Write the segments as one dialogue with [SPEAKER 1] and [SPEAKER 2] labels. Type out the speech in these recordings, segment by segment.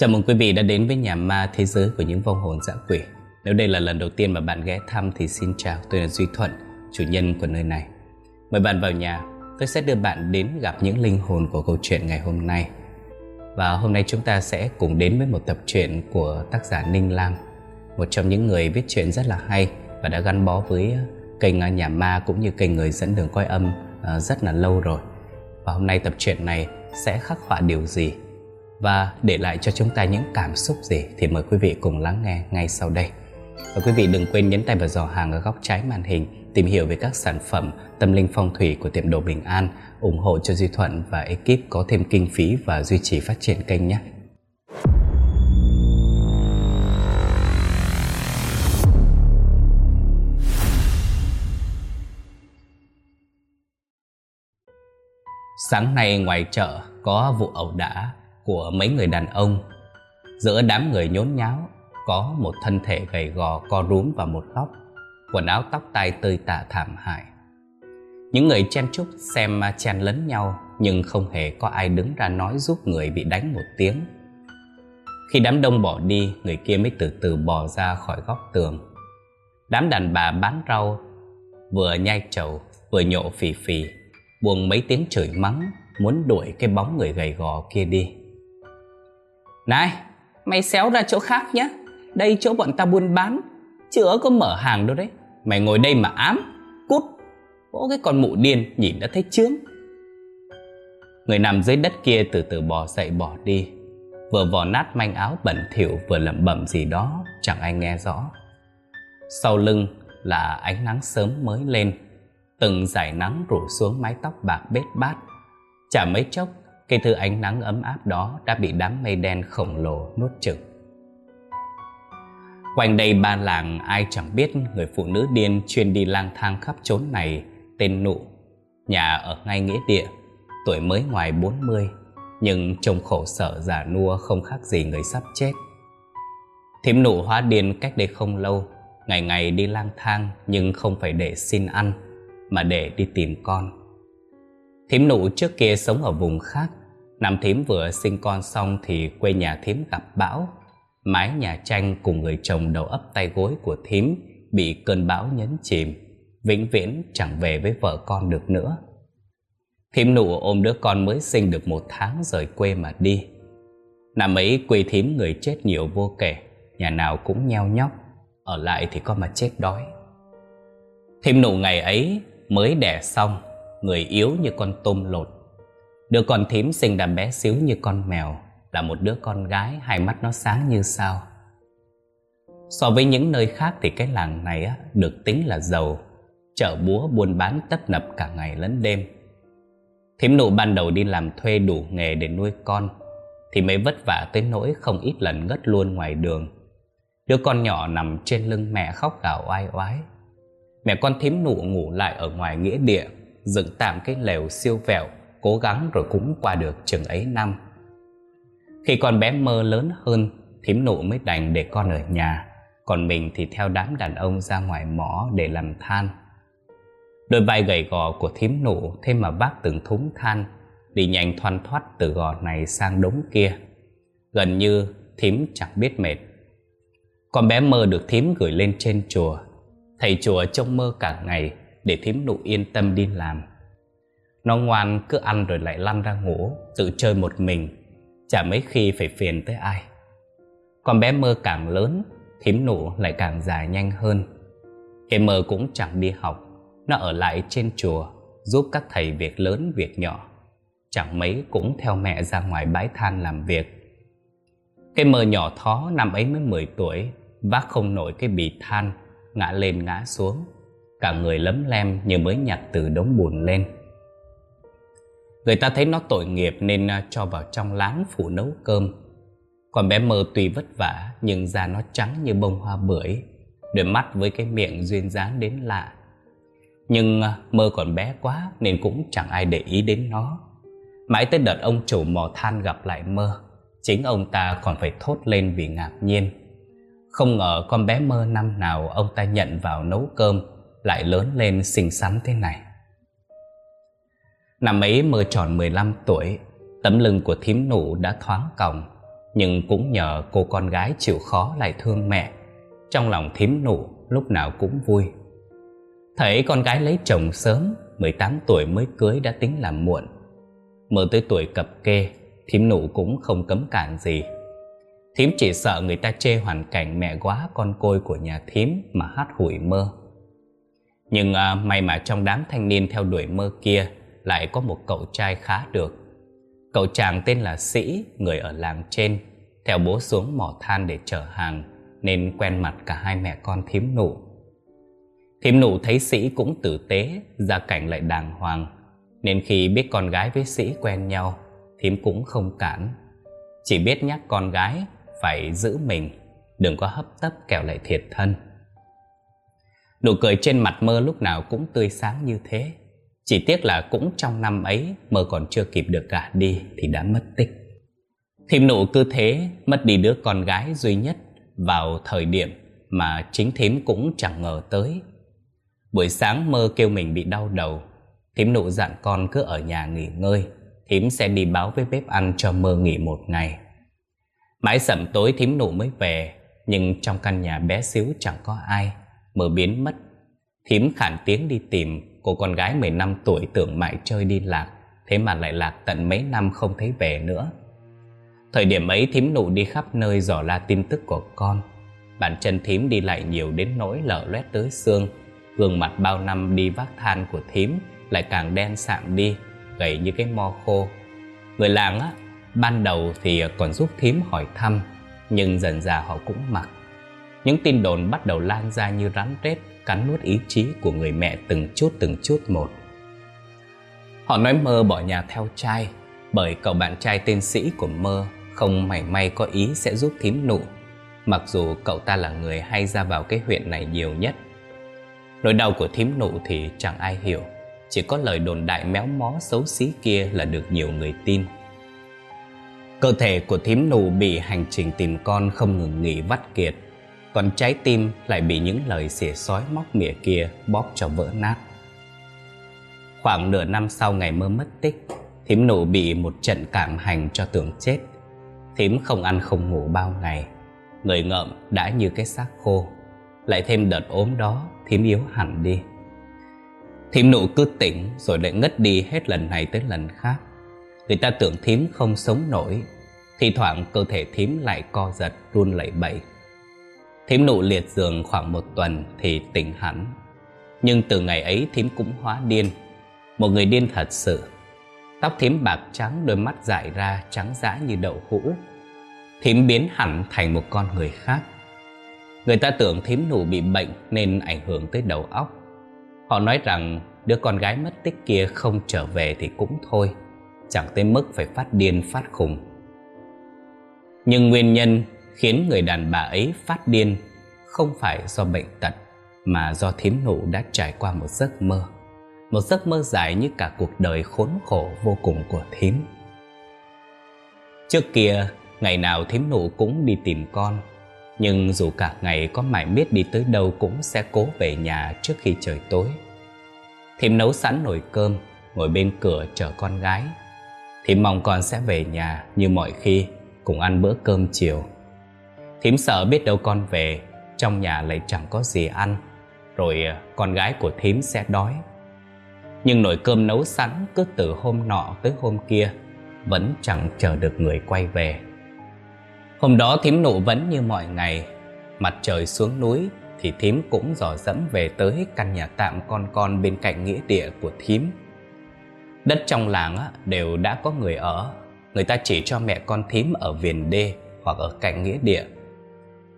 [SPEAKER 1] Chào mừng quý vị đã đến với nhà ma thế giới của những vong hồn dã quỷ. Nếu đây là lần đầu tiên mà bạn ghé thăm thì xin chào, tôi là Duy Thuận, chủ nhân của nơi này. Mời bạn vào nhà, tôi sẽ đưa bạn đến gặp những linh hồn của câu chuyện ngày hôm nay. Và hôm nay chúng ta sẽ cùng đến với một tập truyện của tác giả Ninh Lam, một trong những người viết truyện rất là hay và đã gắn bó với kênh à, nhà ma cũng như kênh người dẫn đường coi âm à, rất là lâu rồi. Và hôm nay tập truyện này sẽ khắc họa điều gì và để lại cho chúng ta những cảm xúc gì thì mời quý vị cùng lắng nghe ngay sau đây. Và quý vị đừng quên nhấn tay vào giỏ hàng ở góc trái màn hình tìm hiểu về các sản phẩm tâm linh phong thủy của tiệm đồ Bình An, ủng hộ cho Duy Thuận và ekip có thêm kinh phí và duy trì phát triển kênh nhé. Sáng nay ngoài chợ có vụ ẩu đả của mấy người đàn ông. Giữa đám người nhốn nháo có một thân thể gầy gò co rúm vào một góc, quần áo tóc tai tơi tả thảm hại. Những người chen chúc xem chen lấn nhau nhưng không hề có ai đứng ra nói giúp người bị đánh một tiếng. Khi đám đông bỏ đi, người kia mới từ từ bò ra khỏi góc tường. Đám đàn bà bán rau vừa nhai trầu vừa nhộ phì phì, buông mấy tiếng chửi mắng muốn đuổi cái bóng người gầy gò kia đi. Này, mày xéo ra chỗ khác nhé. Đây chỗ bọn ta buôn bán, chưa có mở hàng đâu đấy. Mày ngồi đây mà ám, cút. Bố cái con mụ điên nhìn đã thấy chướng. Người nằm dưới đất kia từ từ bò dậy bỏ đi. Vừa vò nát manh áo bẩn thỉu vừa lẩm bẩm gì đó, chẳng ai nghe rõ. Sau lưng là ánh nắng sớm mới lên, từng dải nắng rủ xuống mái tóc bạc bết bát. Chả mấy chốc cái thứ ánh nắng ấm áp đó đã bị đám mây đen khổng lồ nuốt chửng. Quanh đây ba làng ai chẳng biết người phụ nữ điên chuyên đi lang thang khắp chốn này tên Nụ. Nhà ở ngay nghĩa địa, tuổi mới ngoài 40, nhưng trông khổ sở giả nua không khác gì người sắp chết. Thím Nụ hóa điên cách đây không lâu, ngày ngày đi lang thang nhưng không phải để xin ăn, mà để đi tìm con. Thím Nụ trước kia sống ở vùng khác, Năm thím vừa sinh con xong thì quê nhà thím gặp bão. Mái nhà tranh cùng người chồng đầu ấp tay gối của thím bị cơn bão nhấn chìm, vĩnh viễn chẳng về với vợ con được nữa. Thím nụ ôm đứa con mới sinh được một tháng rời quê mà đi. Năm ấy quê thím người chết nhiều vô kể, nhà nào cũng nheo nhóc, ở lại thì có mà chết đói. Thím nụ ngày ấy mới đẻ xong, người yếu như con tôm lột Đứa con thím xinh ra bé xíu như con mèo Là một đứa con gái hai mắt nó sáng như sao. So với những nơi khác thì cái làng này á, được tính là giàu Chợ búa buôn bán tấp nập cả ngày lẫn đêm. Thím nụ ban đầu đi làm thuê đủ nghề để nuôi con Thì mới vất vả tới nỗi không ít lần ngất luôn ngoài đường. Đứa con nhỏ nằm trên lưng mẹ khóc gào oai oái. Mẹ con thím nụ ngủ lại ở ngoài nghĩa địa Dựng tạm cái lều siêu vẹo cố gắng rồi cũng qua được chừng ấy năm. Khi con bé mơ lớn hơn, thím nụ mới đành để con ở nhà, còn mình thì theo đám đàn ông ra ngoài mỏ để làm than. Đôi vai gầy gò của thím nụ thêm mà bác từng thúng than, đi nhanh thoăn thoắt từ gò này sang đống kia. Gần như thím chẳng biết mệt. Con bé mơ được thím gửi lên trên chùa. Thầy chùa trông mơ cả ngày để thím nụ yên tâm đi làm. Nó ngoan, cứ ăn rồi lại lăn ra ngủ, Tự chơi một mình, Chả mấy khi phải phiền tới ai. Con bé mơ càng lớn, Thím nụ lại càng già nhanh hơn. Em mơ cũng chẳng đi học, Nó ở lại trên chùa, Giúp các thầy việc lớn, việc nhỏ. Chẳng mấy cũng theo mẹ ra ngoài bãi than làm việc. Cái mơ nhỏ thó năm ấy mới 10 tuổi, Vác không nổi cái bì than, Ngã lên ngã xuống. Cả người lấm lem như mới nhặt từ đống bùn lên. Người ta thấy nó tội nghiệp nên à, cho vào trong láng phủ nấu cơm. Còn bé mơ tuy vất vả nhưng da nó trắng như bông hoa bưởi, đôi mắt với cái miệng duyên dáng đến lạ. Nhưng à, mơ còn bé quá nên cũng chẳng ai để ý đến nó. Mãi tới đợt ông chủ mò than gặp lại mơ, chính ông ta còn phải thốt lên vì ngạc nhiên. Không ngờ con bé mơ năm nào ông ta nhận vào nấu cơm lại lớn lên xinh xắn thế này. Năm ấy mơ tròn 15 tuổi, tấm lưng của thím nụ đã thoáng còng, Nhưng cũng nhờ cô con gái chịu khó lại thương mẹ. Trong lòng thím nụ lúc nào cũng vui. Thấy con gái lấy chồng sớm 18 tuổi mới cưới đã tính là muộn. Mơ tới tuổi cập kê Thím nụ cũng không cấm cản gì. Thím chỉ sợ người ta chê hoàn cảnh mẹ quá con côi của nhà thím mà hát hủi mơ. Nhưng à, may mà trong đám thanh niên theo đuổi mơ kia lại có một cậu trai khá được. Cậu chàng tên là Sĩ, người ở làng trên Theo bố xuống mỏ than để chở hàng Nên quen mặt cả hai mẹ con thím nụ. Thím nụ thấy Sĩ cũng tử tế, gia cảnh lại đàng hoàng Nên khi biết con gái với Sĩ quen nhau Thím cũng không cản. Chỉ biết nhắc con gái phải giữ mình Đừng có hấp tấp kẻo lại thiệt thân. Nụ cười trên mặt mơ lúc nào cũng tươi sáng như thế. Chỉ tiếc là cũng trong năm ấy Mơ còn chưa kịp được gả đi Thì đã mất tích. Thím nụ cứ thế, mất đi đứa con gái duy nhất Vào thời điểm mà chính thím cũng chẳng ngờ tới. Buổi sáng mơ kêu mình bị đau đầu. Thím nụ dặn con cứ ở nhà nghỉ ngơi, Thím sẽ đi báo với bếp ăn cho mơ nghỉ một ngày. Mãi sẩm tối thím nụ mới về, Nhưng trong căn nhà bé xíu chẳng có ai Mơ biến mất. Thím khản tiếng đi tìm Cô con gái 15 tuổi tưởng mãi chơi đi lạc, Thế mà lại lạc tận mấy năm không thấy về nữa. Thời điểm ấy thím nụ đi khắp nơi dò la tin tức của con. Bàn chân thím đi lại nhiều đến nỗi lở loét tới xương. Gương mặt bao năm đi vác than của thím Lại càng đen sạm đi, Gầy như cái mo khô. Người làng á, Ban đầu thì còn giúp thím hỏi thăm, Nhưng dần dà họ cũng mặc. Những tin đồn bắt đầu lan ra như rắn rết. Cắn nuốt ý chí của người mẹ từng chút từng chút một. Họ nói mơ bỏ nhà theo trai, Bởi cậu bạn trai tên sĩ của mơ Không mảy may có ý sẽ giúp thím nụ, Mặc dù cậu ta là người hay ra vào cái huyện này nhiều nhất. Nỗi đau của thím nụ thì chẳng ai hiểu, Chỉ có lời đồn đại méo mó xấu xí kia là được nhiều người tin. Cơ thể của thím nụ bị hành trình tìm con không ngừng nghỉ vắt kiệt còn trái tim lại bị những lời xỉa sói móc mỉa kia bóp cho vỡ nát. Khoảng nửa năm sau ngày mơ mất tích, Thím nụ bị một trận cảm hành cho tưởng chết. Thím không ăn không ngủ bao ngày, Người ngợm đã như cái xác khô. Lại thêm đợt ốm đó, Thím yếu hẳn đi. Thím nụ cứ tỉnh rồi lại ngất đi hết lần này tới lần khác. Người ta tưởng thím không sống nổi Thì thoảng cơ thể thím lại co giật, run lẩy bẩy. Thím nụ liệt giường khoảng một tuần thì tỉnh hẳn. Nhưng từ ngày ấy thím cũng hóa điên. Một người điên thật sự. Tóc thím bạc trắng, đôi mắt dại ra trắng dã như đậu hũ. Thím biến hẳn thành một con người khác. Người ta tưởng thím nụ bị bệnh nên ảnh hưởng tới đầu óc. Họ nói rằng đứa con gái mất tích kia không trở về thì cũng thôi, chẳng tới mức phải phát điên phát khùng. Nhưng nguyên nhân khiến người đàn bà ấy phát điên không phải do bệnh tật mà do thím nụ đã trải qua một giấc mơ. Một giấc mơ dài như cả cuộc đời khốn khổ vô cùng của thím. Trước kia, ngày nào thím nụ cũng đi tìm con, nhưng dù cả ngày có mãi biết đi tới đâu cũng sẽ cố về nhà trước khi trời tối. Thím nấu sẵn nồi cơm, ngồi bên cửa chờ con gái Thím mong con sẽ về nhà như mọi khi Cùng ăn bữa cơm chiều Thím sợ biết đâu con về, Trong nhà lại chẳng có gì ăn. Rồi ờ, con gái của thím sẽ đói. Nhưng nồi cơm nấu sẵn cứ từ hôm nọ tới hôm kia, Vẫn chẳng chờ được người quay về. Hôm đó thím nụ vẫn như mọi ngày. Mặt trời xuống núi Thì thím cũng dò dẫm về tới căn nhà tạm con con bên cạnh nghĩa địa của thím. Đất trong làng đều đã có người ở. Người ta chỉ cho mẹ con thím ở viền đê hoặc ở cạnh nghĩa địa.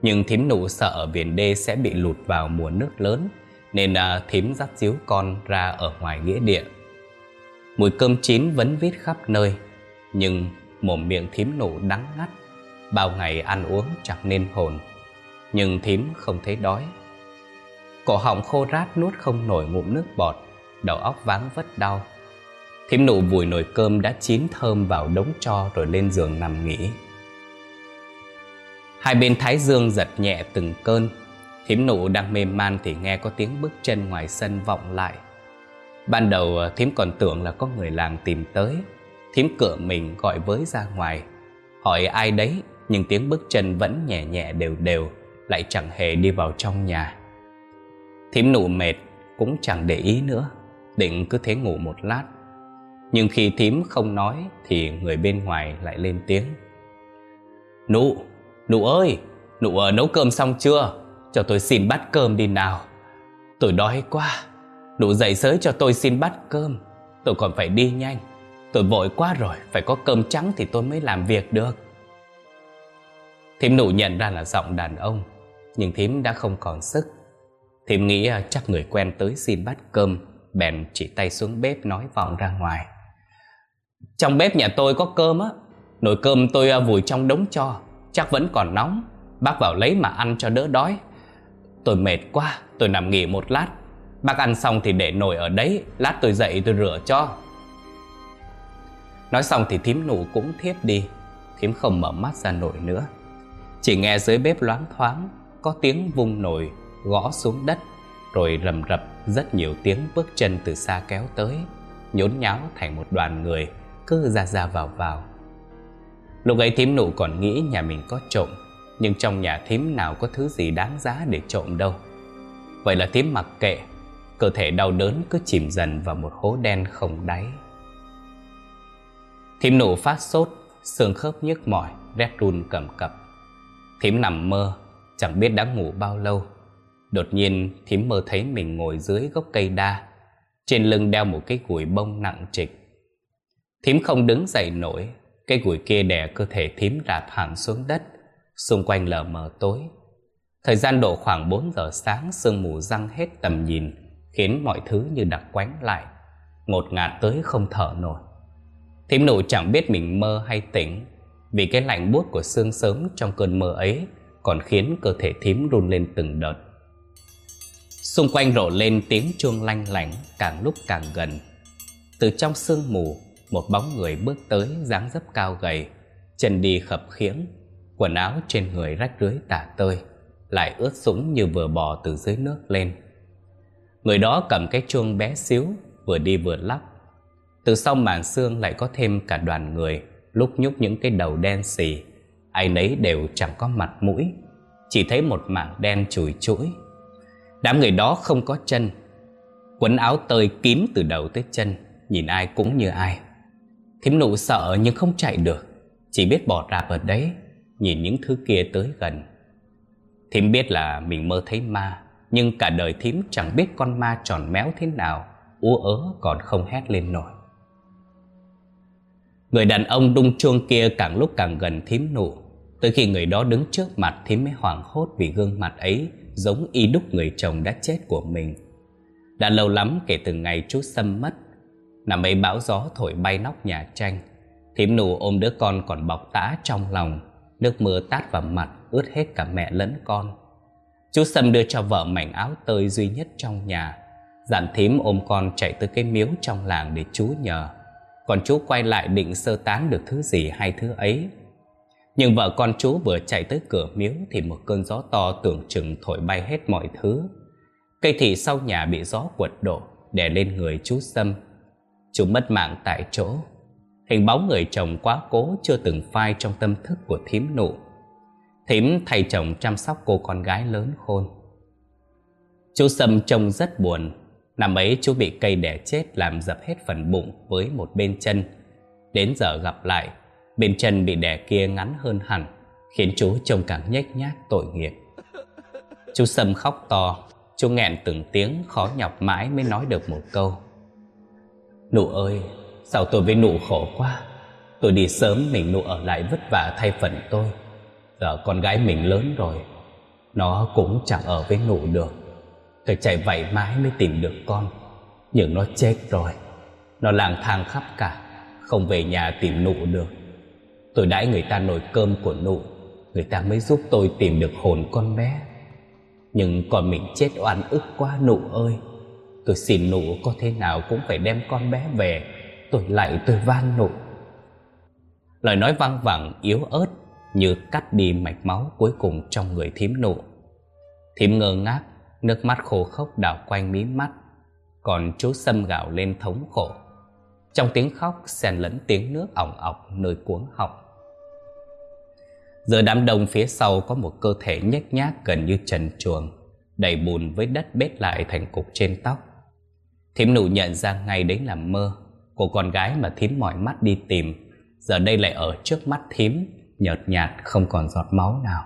[SPEAKER 1] Nhưng thím nụ sợ ở biển đê sẽ bị lụt vào mùa nước lớn Nên à, thím dắt díu con ra ở ngoài nghĩa địa. Mùi cơm chín vẫn vít khắp nơi Nhưng mồm miệng thím nụ đắng ngắt. Bao ngày ăn uống chẳng nên hồn Nhưng thím không thấy đói. Cổ họng khô rát nuốt không nổi ngụm nước bọt Đầu óc váng vất đau. Thím nụ vùi nồi cơm đã chín thơm vào đống cho rồi lên giường nằm nghỉ. Hai bên thái dương giật nhẹ từng cơn. Thím nụ đang mê man thì nghe có tiếng bước chân ngoài sân vọng lại. Ban đầu ờ, thím còn tưởng là có người làng tìm tới. Thím cửa mình gọi với ra ngoài. Hỏi ai đấy Nhưng tiếng bước chân vẫn nhẹ nhẹ đều đều Lại chẳng hề đi vào trong nhà Thím nụ mệt cũng chẳng để ý nữa Định cứ thế ngủ một lát Nhưng khi thím không nói Thì người bên ngoài lại lên tiếng Nụ, nụ ơi, Nụ ở nấu cơm xong chưa? Cho tôi xin bát cơm đi nào. Tôi đói quá. Nụ dậy sớm cho tôi xin bát cơm. Tôi còn phải đi nhanh. Tôi vội quá rồi, Phải có cơm trắng thì tôi mới làm việc được. Thím nụ nhận ra là giọng đàn ông, Nhưng thím đã không còn sức. Thím nghĩ ờ, chắc người quen tới xin bát cơm. Bèn chỉ tay xuống bếp nói vọng ra ngoài. Trong bếp nhà tôi có cơm á. Nồi cơm tôi ờ, vùi trong đống cho. Chắc vẫn còn nóng. Bác vào lấy mà ăn cho đỡ đói. Tôi mệt quá, Tôi nằm nghỉ một lát. Bác ăn xong thì để nồi ở đấy, Lát tôi dậy tôi rửa cho. Nói xong thì thím nụ cũng thiếp đi. Thím không mở mắt ra nổi nữa. Chỉ nghe dưới bếp loáng thoáng, Có tiếng vung nồi, Gõ xuống đất, Rồi rầm rập rất nhiều tiếng bước chân từ xa kéo tới, Nhốn nháo thành một đoàn người Cứ ra ra vào vào. Lúc ấy thím nụ còn nghĩ nhà mình có trộm, Nhưng trong nhà thím nào có thứ gì đáng giá để trộm đâu. Vậy là thím mặc kệ, Cơ thể đau đớn cứ chìm dần vào một hố đen không đáy. Thím nụ phát sốt, Xương khớp nhức mỏi, Rét run cầm cập. Thím nằm mơ, Chẳng biết đã ngủ bao lâu. Đột nhiên, thím mơ thấy mình ngồi dưới gốc cây đa, Trên lưng đeo một cái gùi bông nặng trịch. Thím không đứng dậy nổi cái gùi kia đè cơ thể thím rạp hẳn xuống đất, Xung quanh lờ mờ tối. Thời gian độ khoảng 4 giờ sáng, Sương mù răng hết tầm nhìn, Khiến mọi thứ như đặc quánh lại, Ngột ngạt tới không thở nổi. Thím nụ chẳng biết mình mơ hay tỉnh, Vì cái lạnh buốt của sương sớm trong cơn mơ ấy Còn khiến cơ thể thím run lên từng đợt. Xung quanh rộ lên tiếng chuông lanh lảnh, Càng lúc càng gần. Từ trong sương mù một bóng người bước tới dáng dấp cao gầy, Chân đi khập khiễng, Quần áo trên người rách rưới tả tơi, Lại ướt sũng như vừa bò từ dưới nước lên. Người đó cầm cái chuông bé xíu, Vừa đi vừa lắc. Từ sau màn xương lại có thêm cả đoàn người, lúc nhúc những cái đầu đen xì. Ai nấy đều chẳng có mặt mũi, chỉ thấy một mảng đen chùi chuỗi đám người đó không có chân. Quần áo tơi kín từ đầu tới chân, nhìn ai cũng như ai thím nụ sợ nhưng không chạy được. Chỉ biết bỏ rạp ở đấy, nhìn những thứ kia tới gần. Thím biết là mình mơ thấy ma, nhưng cả đời thím chẳng biết con ma tròn méo thế nào, ú ớ còn không hét lên nổi. Người đàn ông đung chuông kia càng lúc càng gần thím nụ. Tới khi người đó đứng trước mặt, thím mới hoảng hốt vì gương mặt ấy Giống y đúc người chồng đã chết của mình. Đã lâu lắm kể từ ngày chú Sâm mất Nằm ấy bão gió thổi bay nóc nhà tranh. Thím nụ ôm đứa con còn bọc tã trong lòng. Nước mưa tát vào mặt, ướt hết cả mẹ lẫn con. Chú Sâm đưa cho vợ mảnh áo tơi duy nhất trong nhà. Dặn thím ôm con chạy tới cái miếu trong làng để chú nhờ. Còn chú quay lại định sơ tán được thứ gì hay thứ ấy. Nhưng vợ con chú vừa chạy tới cửa miếu Thì một cơn gió to tưởng chừng thổi bay hết mọi thứ. Cây thị sau nhà bị gió quật đổ Đè lên người chú Sâm. Chú mất mạng tại chỗ Hình bóng người chồng quá cố chưa từng phai trong tâm thức của thím nụ Thím thay chồng chăm sóc cô con gái lớn khôn Chú Sâm trông rất buồn Năm ấy chú bị cây đẻ chết làm dập hết phần bụng với một bên chân. Đến giờ gặp lại, bên chân bị đẻ kia ngắn hơn hẳn, khiến chú trông càng nhếch nhác tội nghiệp. Chú Sâm khóc to, chú nghẹn từng tiếng khó nhọc mãi mới nói được một câu. Nụ ơi, sao tôi với nụ khổ quá. Tôi đi sớm mình nụ ở lại vất vả thay phận tôi. Giờ con gái mình lớn rồi, nó cũng chẳng ở với nụ được. Tôi chạy vậy mãi mới tìm được con Nhưng nó chết rồi Nó lang thang khắp cả Không về nhà tìm nụ được Tôi đãi người ta nồi cơm của nụ Người ta mới giúp tôi tìm được hồn con bé Nhưng còn mình chết oan ức quá nụ ơi Tôi xin nụ có thế nào cũng phải đem con bé về, Tôi lại tôi van nụ. Lời nói văng vẳng, yếu ớt, Như cắt đi mạch máu cuối cùng trong người thím nụ. Thím ngơ ngác, Nước mắt khô khốc đảo quanh mí mắt, Còn chú Sâm gạo lên thống khổ. Trong tiếng khóc, xen lẫn tiếng nước ỏng ọc nơi cuống họng. Giờ đám đông phía sau có một cơ thể nhếch nhác gần như trần chuồng Đầy bùn với đất bết lại thành cục trên tóc. Thím nụ nhận ra ngay đấy là mơ Của con gái mà thím mỏi mắt đi tìm. Giờ đây lại ở trước mắt thím Nhợt nhạt, không còn giọt máu nào.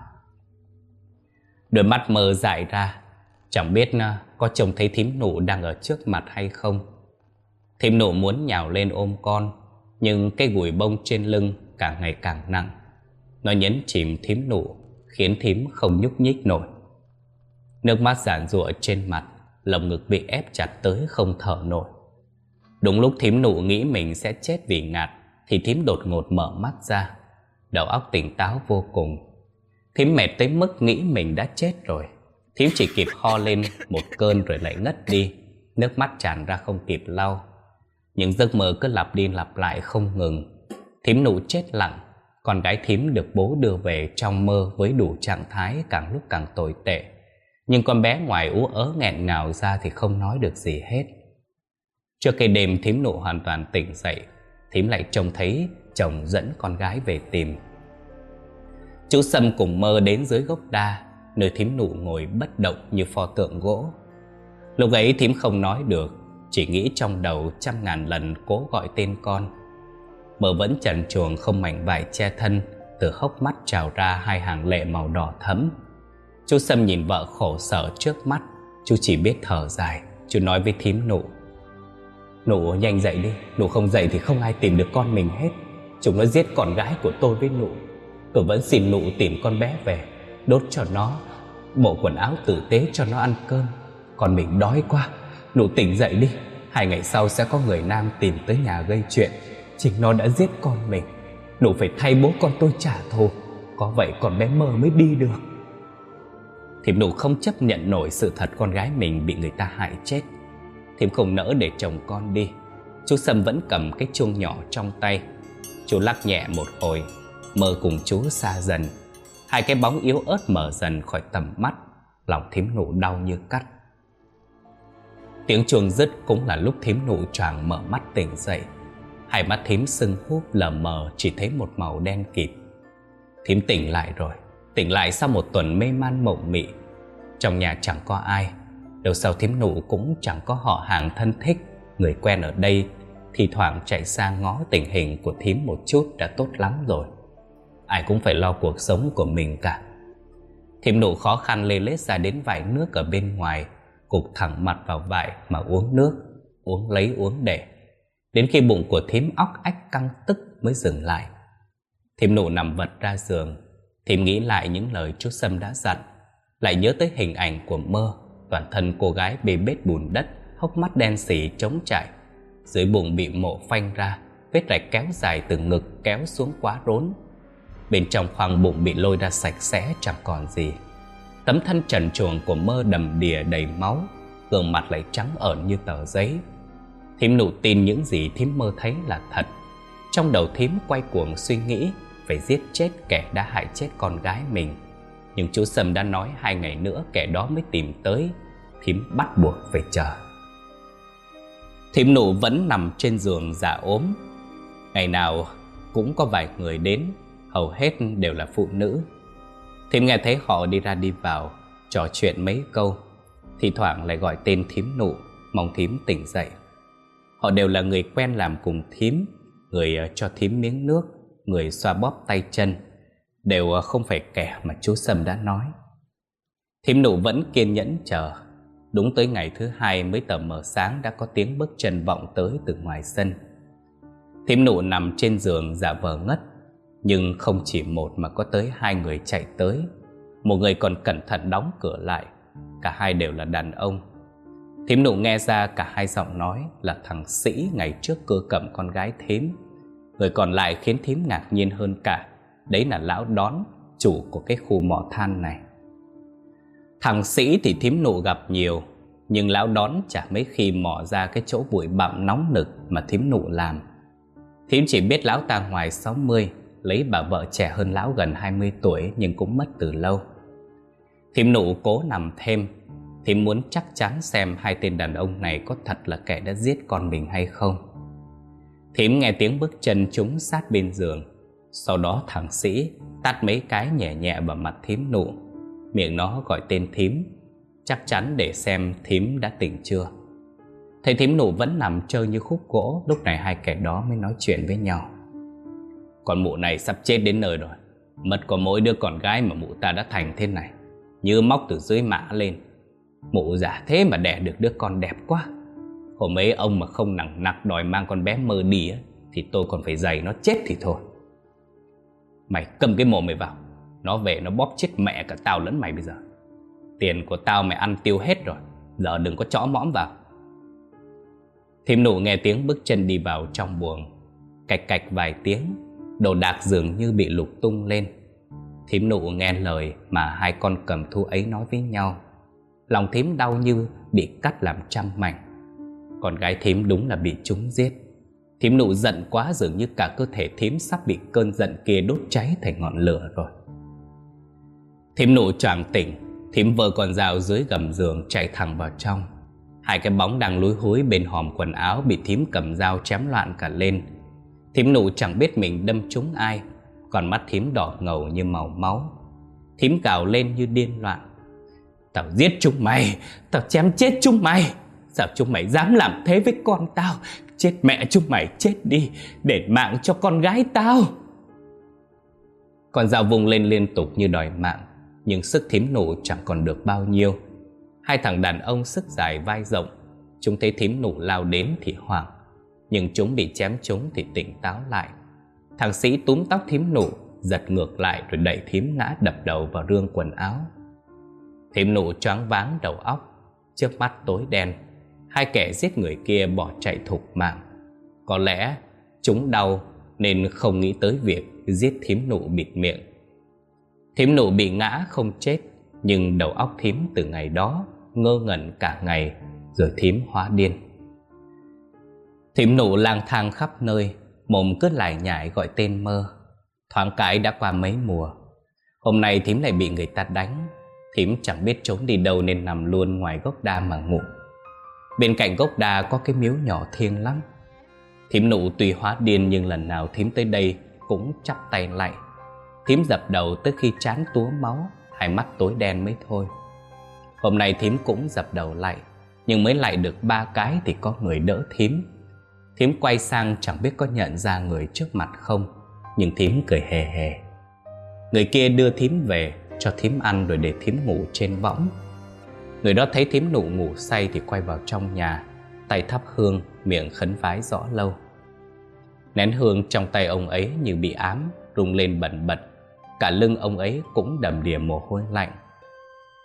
[SPEAKER 1] Đôi mắt mơ dại ra, Chẳng biết à, có trông thấy thím nụ đang ở trước mặt hay không. Thím nụ muốn nhào lên ôm con, Nhưng cái gùi bông trên lưng càng ngày càng nặng. Nó nhấn chìm thím nụ, Khiến thím không nhúc nhích nổi. Nước mắt giản rụa trên mặt Lồng ngực bị ép chặt tới không thở nổi. Đúng lúc thím nụ nghĩ mình sẽ chết vì ngạt, Thì thím đột ngột mở mắt ra. Đầu óc tỉnh táo vô cùng. Thím mệt tới mức nghĩ mình đã chết rồi. Thím chỉ kịp ho lên một cơn rồi lại ngất đi. Nước mắt tràn ra không kịp lau. Những giấc mơ cứ lặp đi lặp lại không ngừng. Thím nụ chết lặng. Con gái thím được bố đưa về trong mơ với đủ trạng thái càng lúc càng tồi tệ. Nhưng con bé ngoài ú ớ nghẹn ngào ra thì không nói được gì hết. Trước cái đêm thím nụ hoàn toàn tỉnh dậy, Thím lại trông thấy chồng dẫn con gái về tìm. Chú Sâm cùng mơ đến dưới gốc đa, Nơi thím nụ ngồi bất động như pho tượng gỗ. Lúc ấy thím không nói được, Chỉ nghĩ trong đầu trăm ngàn lần cố gọi tên con. Mơ vẫn trần chuồng không mảnh vải che thân, Từ hốc mắt trào ra hai hàng lệ màu đỏ thấm Chú Sâm nhìn vợ khổ sở trước mắt. Chú chỉ biết thở dài. Chú nói với thím nụ Nụ nhanh dậy đi. Nụ không dậy thì không ai tìm được con mình hết. Chúng nó giết con gái của tôi với nụ. Tôi vẫn xin nụ tìm con bé về, Đốt cho nó Bộ quần áo tử tế cho nó ăn cơm. Còn mình đói quá. Nụ tỉnh dậy đi. Hai ngày sau sẽ có người nam tìm tới nhà gây chuyện. Chính nó đã giết con mình. Nụ phải thay bố con tôi trả thù. Có vậy con bé mơ mới đi được. Thím nụ không chấp nhận nổi sự thật con gái mình bị người ta hại chết. Thím không nỡ để chồng con đi, Chú Sâm vẫn cầm cái chuông nhỏ trong tay. Chú lắc nhẹ một hồi, Mơ cùng chú xa dần. Hai cái bóng yếu ớt mở dần khỏi tầm mắt, Lòng thím nụ đau như cắt. Tiếng chuông dứt cũng là lúc thím nụ choàng mở mắt tỉnh dậy. Hai mắt thím sưng húp lờ mờ, Chỉ thấy một màu đen kịt. Thím tỉnh lại rồi. Tỉnh lại sau một tuần mê man mộng mị. Trong nhà chẳng có ai Đầu sau thím nụ cũng chẳng có họ hàng thân thích. Người quen ở đây Thì thoảng chạy sang ngó tình hình của thím một chút đã tốt lắm rồi. Ai cũng phải lo cuộc sống của mình cả. Thím nụ khó khăn lê lết ra đến vải nước ở bên ngoài Cục thẳng mặt vào vải mà uống nước, Uống lấy uống để. Đến khi bụng của thím óc ách căng tức mới dừng lại. Thím nụ nằm vật ra giường Thím nghĩ lại những lời chú Sâm đã dặn, Lại nhớ tới hình ảnh của mơ, Toàn thân cô gái bê bết bùn đất, Hốc mắt đen xỉ trống trải, Dưới bụng bị mộ phanh ra, Vết rạch kéo dài từ ngực kéo xuống quá rốn. Bên trong khoang bụng bị lôi ra sạch sẽ, chẳng còn gì. Tấm thân trần truồng của mơ đầm đìa đầy máu, Gương mặt lại trắng ẩn như tờ giấy. Thím nụ tin những gì thím mơ thấy là thật. Trong đầu thím quay cuồng suy nghĩ phải giết chết kẻ đã hại chết con gái mình Nhưng chú Sâm đã nói hai ngày nữa kẻ đó mới tìm tới Thím bắt buộc phải chờ Thím nụ vẫn nằm trên giường già ốm Ngày nào cũng có vài người đến hầu hết đều là phụ nữ. Thím nghe thấy họ đi ra đi vào, trò chuyện mấy câu, thì thoảng lại gọi tên thím nụ, mong thím tỉnh dậy. Họ đều là người quen làm cùng thím, người ờ, cho thím miếng nước, người xoa bóp tay chân, đều ờ, không phải kẻ mà chú Sâm đã nói. Thím nụ vẫn kiên nhẫn chờ, đúng tới ngày thứ hai mới tầm mờ sáng đã có tiếng bước chân vọng tới từ ngoài sân. Thím nụ nằm trên giường giả vờ ngất nhưng không chỉ một mà có tới hai người chạy tới Một người còn cẩn thận đóng cửa lại Cả hai đều là đàn ông Thím nụ nghe ra cả hai giọng nói là thằng Sĩ ngày trước cưa cầm con gái thím Người còn lại khiến thím ngạc nhiên hơn cả Đấy là lão đón, chủ của cái khu mỏ than này Thằng Sĩ thì thím nụ gặp nhiều Nhưng lão đón chả mấy khi mò ra cái chỗ bụi bặm nóng nực mà thím nụ làm Thím chỉ biết lão ta ngoài 60 lấy bà vợ trẻ hơn lão gần 20 tuổi nhưng cũng mất từ lâu. Thím nụ cố nằm thêm, thím muốn chắc chắn xem hai tên đàn ông này có thật là kẻ đã giết con mình hay không. Thím nghe tiếng bước chân chúng sát bên giường, Sau đó thằng sĩ tát mấy cái nhẹ nhẹ vào mặt thím nụ. Miệng nó gọi tên thím. Chắc chắn để xem thím đã tỉnh chưa. Thấy thím nụ vẫn nằm chơi như khúc gỗ Lúc này hai kẻ đó mới nói chuyện với nhau. Con mụ này sắp chết đến nơi rồi. Mất có mỗi đứa con gái mà mụ ta đã thành thế này. Như móc từ dưới mã lên. Mụ giả thế mà đẻ được đứa con đẹp quá. Hôm ấy ông mà không nặng nặc đòi mang con bé mơ đi á, Thì tôi còn phải dày nó chết thì thôi. Mày cầm cái mồm mày vào, Nó về nó bóp chết mẹ cả tao lẫn mày bây giờ. Tiền của tao mày ăn tiêu hết rồi, Giờ đừng có chõ mõm vào. Thím nụ nghe tiếng bước chân đi vào trong buồng. Cạch cạch vài tiếng, Đồ đạc dường như bị lục tung lên. Thím nụ nghe lời mà hai con cầm thu ấy nói với nhau. Lòng thím đau như bị cắt làm trăm mảnh. Con gái thím đúng là bị chúng giết. Thím nụ giận quá dường như cả cơ thể thím sắp bị cơn giận kia đốt cháy thành ngọn lửa rồi. Thím nụ choàng tỉnh, Thím vơ con dao dưới gầm giường chạy thẳng vào trong. Hai cái bóng đang lúi húi bên hòm quần áo Bị thím cầm dao chém loạn cả lên. Thím nụ chẳng biết mình đâm trúng ai Còn mắt thím đỏ ngầu như màu máu. Thím cào lên như điên loạn. Tao giết chúng mày, Tao chém chết chúng mày! Sao chúng mày dám làm thế với con tao? Chết mẹ chúng mày, chết đi, Để mạng cho con gái tao. Con dao vùng lên liên tục như đòi mạng, Nhưng sức thím nụ chẳng còn được bao nhiêu. Hai thằng đàn ông sức dài vai rộng, Chúng thấy thím nụ lao đến thì hoảng, Nhưng chúng bị chém chúng thì tỉnh táo lại. Thằng sĩ túm tóc thím nụ, Giật ngược lại rồi đẩy thím ngã đập đầu vào rương quần áo. Thím nụ choáng váng đầu óc, Trước mắt tối đen Hai kẻ giết người kia bỏ chạy thục mạng. Có lẽ chúng đau Nên không nghĩ tới việc giết thím nụ bịt miệng. Thím nụ bị ngã không chết, Nhưng đầu óc thím từ ngày đó Ngơ ngẩn cả ngày, Rồi thím hóa điên. Thím nụ lang thang khắp nơi, Mồm cứ lại nhại gọi tên mơ. Thoáng cái đã qua mấy mùa. Hôm nay thím lại bị người ta đánh. Thím chẳng biết trốn đi đâu nên nằm luôn ngoài gốc đa mà ngủ. Bên cạnh gốc đa có cái miếu nhỏ thiêng lắm. Thím nụ tuy hóa điên nhưng lần nào thím tới đây cũng chắp tay lại. Thím dập đầu tới khi chán túa máu, Hai mắt tối đen mới thôi. Hôm nay thím cũng dập đầu lại, Nhưng mới lại được ba cái thì có người đỡ thím. Thím quay sang chẳng biết có nhận ra người trước mặt không, Nhưng thím cười hề hề. Người kia đưa thím về, cho thím ăn rồi để thím ngủ trên võng. Người đó thấy thím nụ ngủ say thì quay vào trong nhà Tay thắp hương, miệng khấn vái rõ lâu. Nén hương trong tay ông ấy như bị ám, rung lên bẩn bật. Cả lưng ông ấy cũng đầm đìa mồ hôi lạnh.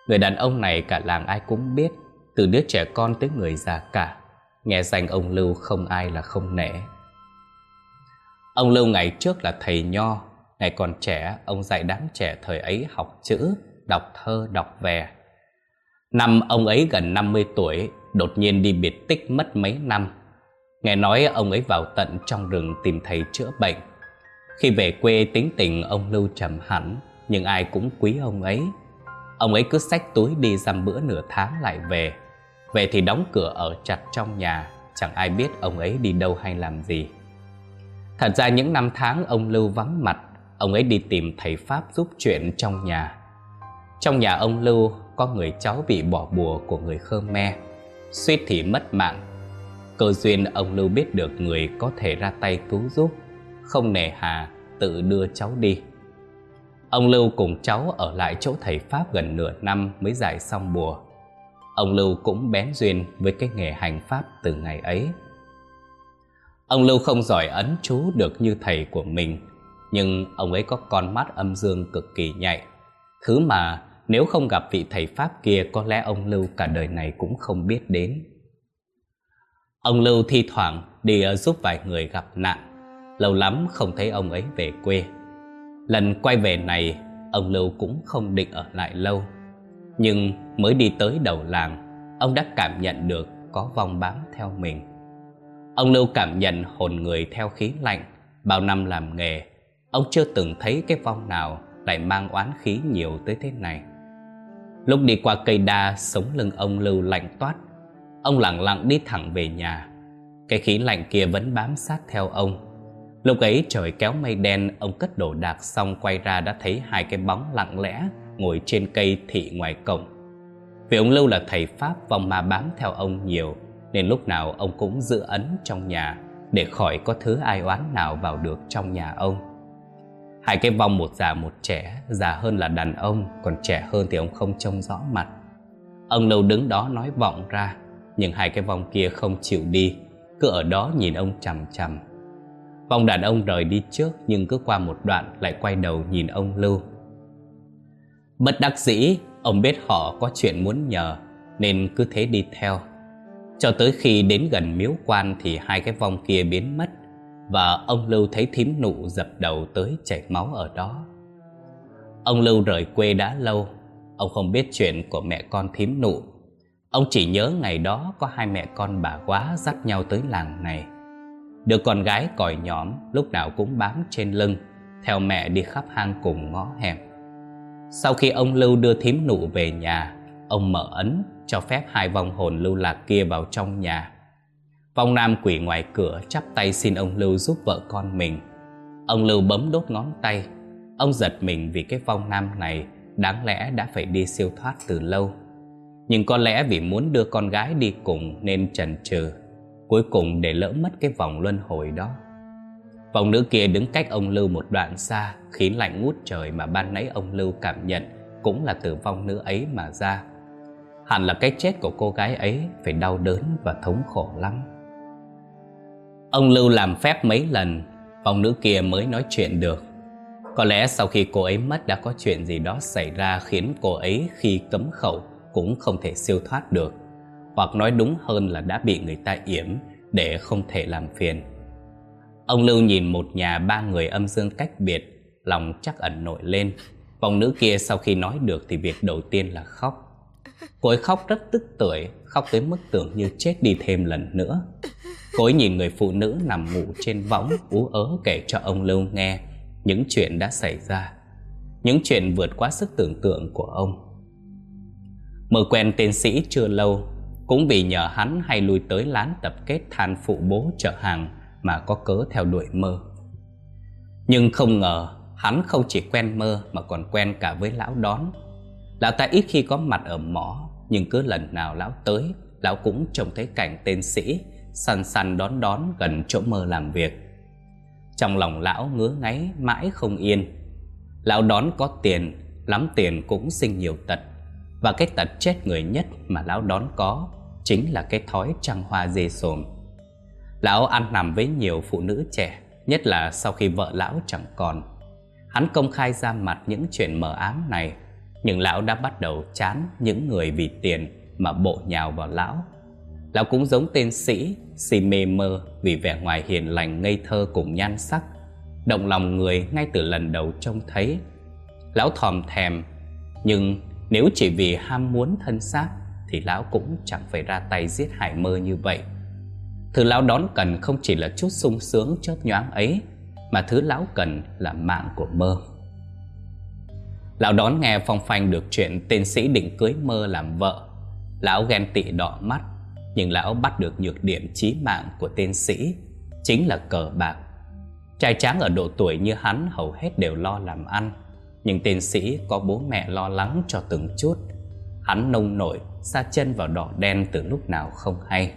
[SPEAKER 1] Người đàn ông này cả làng ai cũng biết Từ đứa trẻ con tới người già cả Nghe danh ông Lưu không ai là không nể. Ông Lưu ngày trước là thầy nho Ngày còn trẻ, ông dạy đám trẻ thời ấy học chữ, đọc thơ, đọc vè. Năm ông ấy gần 50 tuổi, đột nhiên đi biệt tích mất mấy năm. Nghe nói ông ấy vào tận trong rừng tìm thầy chữa bệnh. Khi về quê tính tình ông Lưu trầm hẳn, nhưng ai cũng quý ông ấy. Ông ấy cứ xách túi đi dăm bữa nửa tháng lại về. Về thì đóng cửa ở chặt trong nhà, chẳng ai biết ông ấy đi đâu hay làm gì. Thật ra những năm tháng ông Lưu vắng mặt, ông ấy đi tìm thầy Pháp giúp chuyện trong nhà. Trong nhà ông Lưu có người cháu bị bỏ bùa của người Khmer, suýt thì mất mạng. Cơ duyên ông Lưu biết được người có thể ra tay cứu giúp, không nề hà tự đưa cháu đi. Ông Lưu cùng cháu ở lại chỗ thầy Pháp gần nửa năm mới giải xong bùa. Ông Lưu cũng bén duyên với cái nghề hành Pháp từ ngày ấy. Ông Lưu không giỏi ấn chú được như thầy của mình, nhưng ông ấy có con mắt âm dương cực kỳ nhạy, thứ mà nếu không gặp vị thầy Pháp kia có lẽ ông Lưu cả đời này cũng không biết đến. Ông Lưu thi thoảng đi ờ, giúp vài người gặp nạn, lâu lắm không thấy ông ấy về quê. Lần quay về này, ông Lưu cũng không định ở lại lâu. Nhưng mới đi tới đầu làng, ông đã cảm nhận được có vong bám theo mình. Ông Lưu cảm nhận hồn người theo khí lạnh, bao năm làm nghề, ông chưa từng thấy cái vong nào lại mang oán khí nhiều tới thế này. Lúc đi qua cây đa, Sống lưng ông Lưu lạnh toát. Ông lặng lặng đi thẳng về nhà. Cái khí lạnh kia vẫn bám sát theo ông. Lúc ấy trời kéo mây đen, Ông cất đồ đạc xong quay ra đã thấy hai cái bóng lặng lẽ Ngồi trên cây thị ngoài cổng. Vì ông Lưu là thầy Pháp Vòng ma bám theo ông nhiều, Nên lúc nào ông cũng giữ ấn trong nhà Để khỏi có thứ ai oán nào vào được trong nhà ông. Hai cái vong một già một trẻ, Già hơn là đàn ông, Còn trẻ hơn thì ông không trông rõ mặt. Ông lâu đứng đó nói vọng ra, Nhưng hai cái vong kia không chịu đi, Cứ ở đó nhìn ông chằm chằm. Vong đàn ông rời đi trước, Nhưng cứ qua một đoạn lại quay đầu nhìn ông Lưu. Bất đắc dĩ, Ông biết họ có chuyện muốn nhờ, Nên cứ thế đi theo. Cho tới khi đến gần miếu quan Thì hai cái vong kia biến mất. Và ông Lưu thấy thím nụ dập đầu tới chảy máu ở đó. Ông Lưu rời quê đã lâu, Ông không biết chuyện của mẹ con thím nụ. Ông chỉ nhớ ngày đó có hai mẹ con bà quá dắt nhau tới làng này. Đứa con gái còi nhóm lúc nào cũng bám trên lưng, Theo mẹ đi khắp hang cùng ngõ hẻm Sau khi ông Lưu đưa thím nụ về nhà, Ông mở ấn cho phép hai vong hồn lưu lạc kia vào trong nhà. Vong nam quỷ ngoài cửa, chắp tay xin ông Lưu giúp vợ con mình. Ông Lưu bấm đốt ngón tay. Ông giật mình vì cái vong nam này Đáng lẽ đã phải đi siêu thoát từ lâu. Nhưng có lẽ vì muốn đưa con gái đi cùng nên chần chừ, Cuối cùng để lỡ mất cái vòng luân hồi đó. Vòng nữ kia đứng cách ông Lưu một đoạn xa, Khí lạnh ngút trời mà ban nãy ông Lưu cảm nhận Cũng là từ vong nữ ấy mà ra. Hẳn là cái chết của cô gái ấy Phải đau đớn và thống khổ lắm. Ông Lưu làm phép mấy lần phòng nữ kia mới nói chuyện được Có lẽ sau khi cô ấy mất đã có chuyện gì đó xảy ra Khiến cô ấy khi cấm khẩu Cũng không thể siêu thoát được hoặc nói đúng hơn là đã bị người ta yểm để không thể làm phiền. Ông Lưu nhìn một nhà ba người âm dương cách biệt, lòng chắc ẩn nổi lên. Vòng nữ kia sau khi nói được thì việc đầu tiên là khóc. Cô ấy khóc rất tức tưởi, khóc tới mức tưởng như chết đi thêm lần nữa. Cô ấy nhìn người phụ nữ nằm ngủ trên võng ú ớ kể cho ông Lưu nghe những chuyện đã xảy ra. Những chuyện vượt quá sức tưởng tượng của ông. Mở quen tên sĩ chưa lâu, cũng vì nhờ hắn hay lui tới lán tập kết than phụ bố chở hàng mà có cớ theo đuổi mơ. Nhưng không ngờ, hắn không chỉ quen mơ mà còn quen cả với lão đón. Lão ta ít khi có mặt ở mỏ, nhưng cứ lần nào lão tới, lão cũng trông thấy cảnh tên sĩ săn săn đón đón gần chỗ mơ làm việc. Trong lòng lão ngứa ngáy mãi không yên. Lão đón có tiền, lắm tiền cũng sinh nhiều tật. Và cái tật chết người nhất mà lão đón có chính là cái thói trăng hoa dê sồn Lão ăn nằm với nhiều phụ nữ trẻ, nhất là sau khi vợ lão chẳng còn. Hắn công khai ra mặt những chuyện mờ ám này, nhưng lão đã bắt đầu chán những người vì tiền mà bộ nhào vào lão. Lão cũng giống tên sĩ, si mê mơ vì vẻ ngoài hiền lành ngây thơ cùng nhan sắc, động lòng người ngay từ lần đầu trông thấy. Lão thòm thèm, nhưng nếu chỉ vì ham muốn thân xác thì lão cũng chẳng phải ra tay giết hải mơ như vậy. Thứ lão đón cần không chỉ là chút sung sướng chớp nhoáng ấy, mà thứ lão cần là mạng của mơ. Lão đón nghe phong phanh được chuyện tên sĩ định cưới mơ làm vợ. Lão ghen tị đỏ mắt, nhưng lão bắt được nhược điểm chí mạng của tên sĩ, chính là cờ bạc. Trai tráng ở độ tuổi như hắn hầu hết đều lo làm ăn, nhưng tên sĩ có bố mẹ lo lắng cho từng chút. Hắn nông nổi sa chân vào đỏ đen từ lúc nào không hay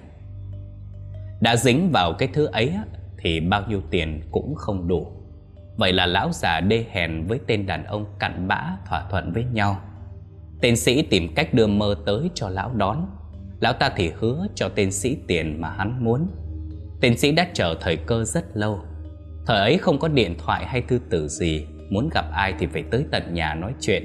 [SPEAKER 1] đã dính vào cái thứ ấy thì bao nhiêu tiền cũng không đủ vậy là lão già đê hèn với tên đàn ông cặn bã thỏa thuận với nhau tên sĩ tìm cách đưa mơ tới cho lão đón lão ta thì hứa cho tên sĩ tiền mà hắn muốn. Tên sĩ đã chờ thời cơ rất lâu. Thời ấy không có điện thoại hay thư tử gì. Muốn gặp ai thì phải tới tận nhà nói chuyện.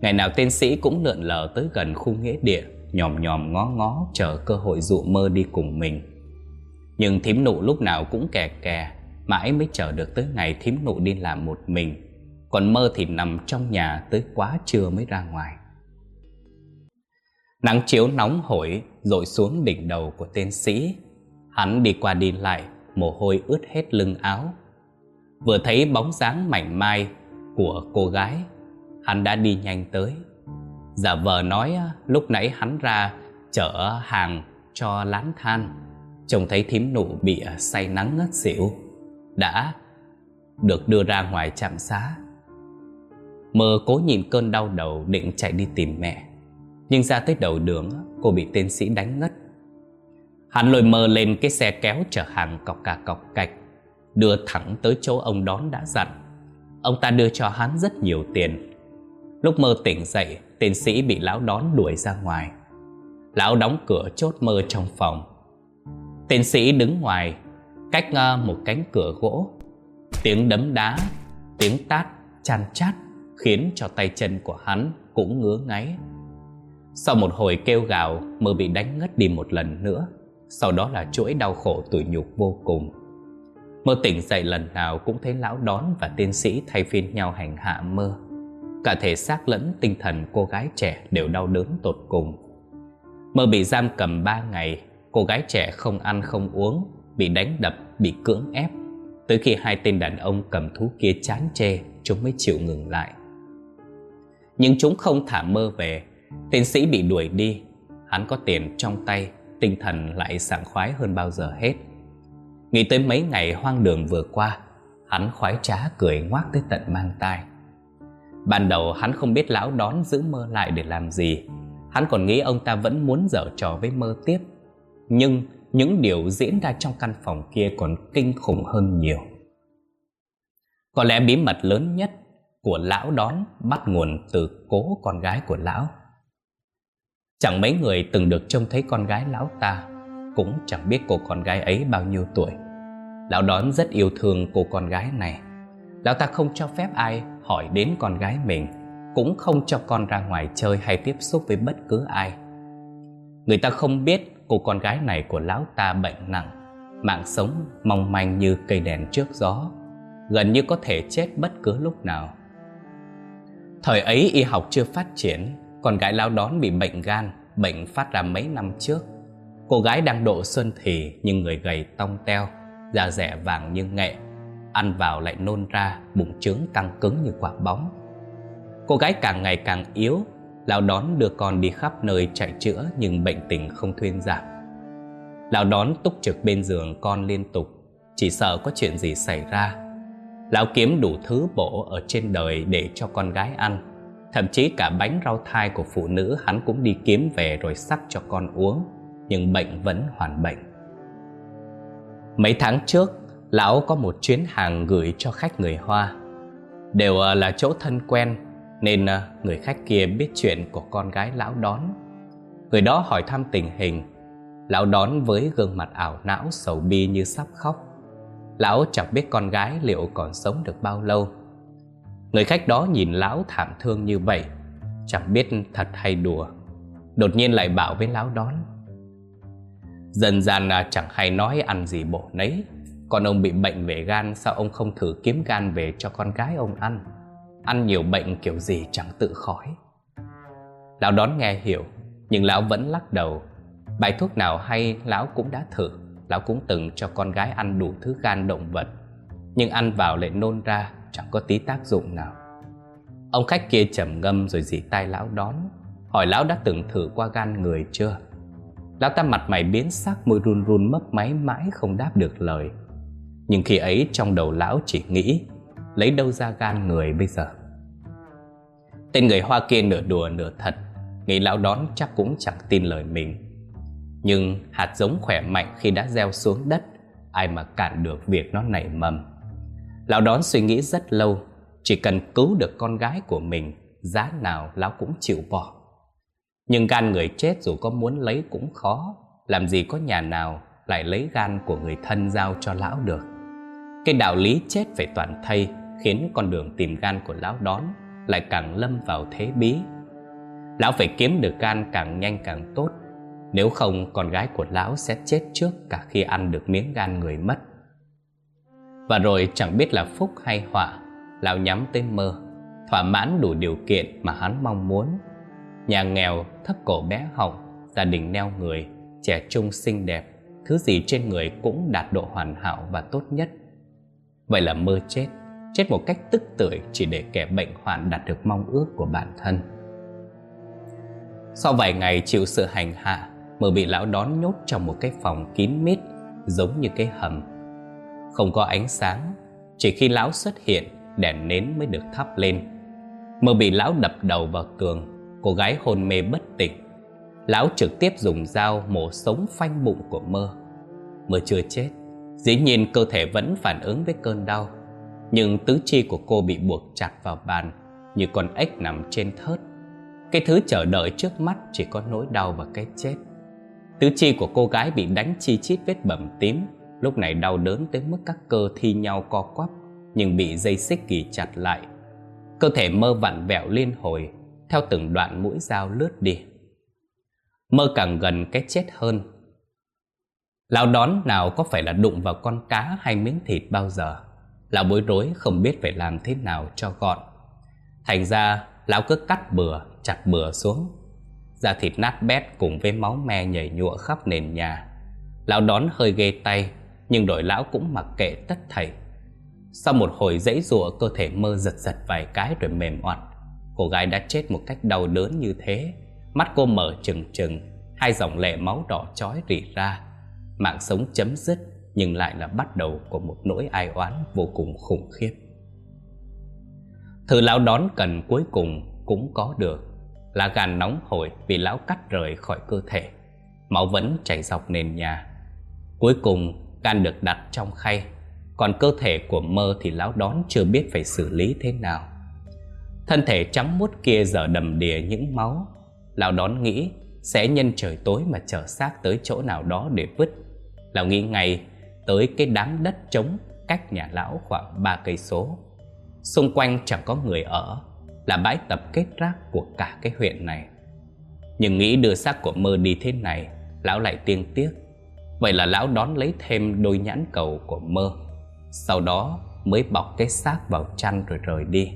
[SPEAKER 1] Ngày nào tên sĩ cũng lượn lờ tới gần khu nghĩa địa, Nhòm nhòm ngó ngó chờ cơ hội dụ mơ đi cùng mình. Nhưng thím nụ lúc nào cũng kè kè, Mãi mới chờ được tới ngày thím nụ đi làm một mình. Còn mơ thì nằm trong nhà tới quá trưa mới ra ngoài. Nắng chiếu nóng hổi rội xuống đỉnh đầu của tên sĩ Hắn đi qua đi lại, Mồ hôi ướt hết lưng áo Vừa thấy bóng dáng mảnh mai của cô gái, hắn đã đi nhanh tới Giả vờ nói à, lúc nãy hắn ra chở hàng cho lán than Trông thấy thím nụ bị à, say nắng ngất xỉu, đã được đưa ra ngoài trạm xá. Mơ cố nhìn cơn đau đầu định chạy đi tìm mẹ. Nhưng ra tới đầu đường, cô bị tên sĩ đánh ngất. Hắn lôi mơ lên cái xe kéo chở hàng cọc cà cọc cạch, Đưa thẳng tới chỗ ông đón đã dặn. Ông ta đưa cho hắn rất nhiều tiền. Lúc mơ tỉnh dậy Tên sĩ bị lão đón đuổi ra ngoài. Lão đóng cửa chốt mơ trong phòng. Tên sĩ đứng ngoài, Cách à, một cánh cửa gỗ. Tiếng đấm đá, Tiếng tát chan chát Khiến cho tay chân của hắn cũng ngứa ngáy. Sau một hồi kêu gào Mơ bị đánh ngất đi một lần nữa. Sau đó là chuỗi đau khổ tủi nhục vô cùng. Mơ tỉnh dậy lần nào cũng thấy lão đón và tiên sĩ thay phiên nhau hành hạ mơ. Cả thể xác lẫn tinh thần cô gái trẻ đều đau đớn tột cùng. Mơ bị giam cầm ba ngày Cô gái trẻ không ăn không uống Bị đánh đập, bị cưỡng ép. Tới khi hai tên đàn ông cầm thú kia chán chê Chúng mới chịu ngừng lại. Nhưng chúng không thả mơ về tiến sĩ bị đuổi đi. Hắn có tiền trong tay, Tinh thần lại sảng khoái hơn bao giờ hết. Nghĩ tới mấy ngày hoang đường vừa qua, Hắn khoái trá cười ngoác tới tận mang tai. Ban đầu hắn không biết lão đón giữ mơ lại để làm gì. Hắn còn nghĩ ông ta vẫn muốn dở trò với mơ tiếp. Nhưng những điều diễn ra trong căn phòng kia còn kinh khủng hơn nhiều. Có lẽ bí mật lớn nhất của lão đón bắt nguồn từ cố con gái của lão. Chẳng mấy người từng được trông thấy con gái lão ta, Cũng chẳng biết cô con gái ấy bao nhiêu tuổi. Lão đón rất yêu thương cô con gái này. Lão ta không cho phép ai hỏi đến con gái mình, Cũng không cho con ra ngoài chơi hay tiếp xúc với bất cứ ai. Người ta không biết cô con gái này của lão ta bệnh nặng, Mạng sống mong manh như cây đèn trước gió, Gần như có thể chết bất cứ lúc nào. Thời ấy y học chưa phát triển con gái lão đón bị bệnh gan, Bệnh phát ra mấy năm trước. Cô gái đang độ xuân thì Nhưng người gầy tông teo, Da rẻ vàng như nghệ. Ăn vào lại nôn ra, Bụng trứng căng cứng như quả bóng. Cô gái càng ngày càng yếu Lão đón đưa con đi khắp nơi chạy chữa Nhưng bệnh tình không thuyên giảm. Lão đón túc trực bên giường con liên tục, Chỉ sợ có chuyện gì xảy ra. Lão kiếm đủ thứ bổ ở trên đời để cho con gái ăn. Thậm chí cả bánh rau thai của phụ nữ hắn cũng đi kiếm về rồi sắc cho con uống, Nhưng bệnh vẫn hoàn bệnh. Mấy tháng trước, Lão có một chuyến hàng gửi cho khách người Hoa. Đều à, là chỗ thân quen, Nên à, người khách kia biết chuyện của con gái lão đón. Người đó hỏi thăm tình hình. Lão đón với gương mặt ảo não sầu bi như sắp khóc. Lão chẳng biết con gái liệu còn sống được bao lâu. Người khách đó nhìn lão thảm thương như vậy, Chẳng biết thật hay đùa, Đột nhiên lại bảo với lão đón. Dần dần à, chẳng hay nói ăn gì bổ nấy, Con ông bị bệnh về gan, Sao ông không thử kiếm gan về cho con gái ông ăn? Ăn nhiều bệnh kiểu gì chẳng tự khỏi. Lão đón nghe hiểu, Nhưng lão vẫn lắc đầu. Bài thuốc nào hay, lão cũng đã thử. Lão cũng từng cho con gái ăn đủ thứ gan động vật, Nhưng ăn vào lại nôn ra. Chẳng có tí tác dụng nào. Ông khách kia trầm ngâm rồi dì tay lão đón, Hỏi lão đã từng thử qua gan người chưa? Lão ta mặt mày biến sắc, môi run run mấp máy mãi không đáp được lời. Nhưng khi ấy trong đầu lão chỉ nghĩ, Lấy đâu ra gan người bây giờ? Tên người Hoa kia nửa đùa nửa thật, Nghĩ lão đón chắc cũng chẳng tin lời mình. Nhưng hạt giống khỏe mạnh khi đã gieo xuống đất, Ai mà cản được việc nó nảy mầm. Lão đón suy nghĩ rất lâu, Chỉ cần cứu được con gái của mình, Giá nào lão cũng chịu bỏ. Nhưng gan người chết dù có muốn lấy cũng khó, Làm gì có nhà nào lại lấy gan của người thân giao cho lão được. Cái đạo lý chết phải toàn thây Khiến con đường tìm gan của lão đón Lại càng lâm vào thế bí. Lão phải kiếm được gan càng nhanh càng tốt, Nếu không con gái của lão sẽ chết trước Cả khi ăn được miếng gan người mất. Và rồi chẳng biết là phúc hay họa Lão nhắm tới mơ Thỏa mãn đủ điều kiện mà hắn mong muốn Nhà nghèo, thấp cổ bé họng, gia đình neo người, trẻ trung xinh đẹp, thứ gì trên người cũng đạt độ hoàn hảo và tốt nhất. Vậy là mơ chết, chết một cách tức tưởi chỉ để kẻ bệnh hoạn đạt được mong ước của bản thân. Sau vài ngày chịu sự hành hạ, mơ bị lão đón nhốt trong một cái phòng kín mít, giống như cái hầm. Không có ánh sáng, Chỉ khi lão xuất hiện, Đèn nến mới được thắp lên. Mơ bị lão đập đầu vào tường, Cô gái hôn mê bất tỉnh. Lão trực tiếp dùng dao mổ sống phanh bụng của mơ. Mơ chưa chết, Dĩ nhiên cơ thể vẫn phản ứng với cơn đau, Nhưng tứ chi của cô bị buộc chặt vào bàn Như con ếch nằm trên thớt. Cái thứ chờ đợi trước mắt chỉ có nỗi đau và cái chết. Tứ chi của cô gái bị đánh chi chít vết bầm tím Lúc này đau đớn tới mức các cơ thi nhau co quắp Nhưng bị dây xích kỳ chặt lại. Cơ thể mơ vặn vẹo liên hồi Theo từng đoạn mũi dao lướt đi. Mơ càng gần cái chết hơn. Lão đón nào có phải là đụng vào con cá hay miếng thịt bao giờ? Lão bối rối không biết phải làm thế nào cho gọn. Thành ra lão cứ cắt bừa, chặt bừa xuống. Da thịt nát bét cùng với máu me nhảy nhụa khắp nền nhà. Lão đón hơi ghê tay nhưng đội lão cũng mặc kệ tất thảy. Sau một hồi dãy rùa cơ thể mơ giật giật vài cái rồi mềm oặt. Cô gái đã chết một cách đau đớn như thế. Mắt cô mở trừng trừng, Hai dòng lệ máu đỏ chói rỉ ra. Mạng sống chấm dứt, Nhưng lại là bắt đầu của một nỗi ai oán vô cùng khủng khiếp. Thứ lão đón cần cuối cùng cũng có được. Là gàn nóng hổi vì lão cắt rời khỏi cơ thể. Máu vẫn chảy dọc nền nhà. Cuối cùng gan được đặt trong khay. Còn cơ thể của mơ thì lão đón chưa biết phải xử lý thế nào. Thân thể trắng muốt kia giờ đầm đìa những máu. Lão đón nghĩ sẽ nhân trời tối mà chở xác tới chỗ nào đó để vứt. Lão nghĩ ngay tới cái đám đất trống cách nhà lão khoảng ba cây số. Xung quanh chẳng có người ở, Là bãi tập kết rác của cả cái huyện này. Nhưng nghĩ đưa xác của mơ đi thế này, Lão lại tiên tiếc. Vậy là lão đón lấy thêm đôi nhãn cầu của mơ. Sau đó mới bọc cái xác vào chăn rồi rời đi.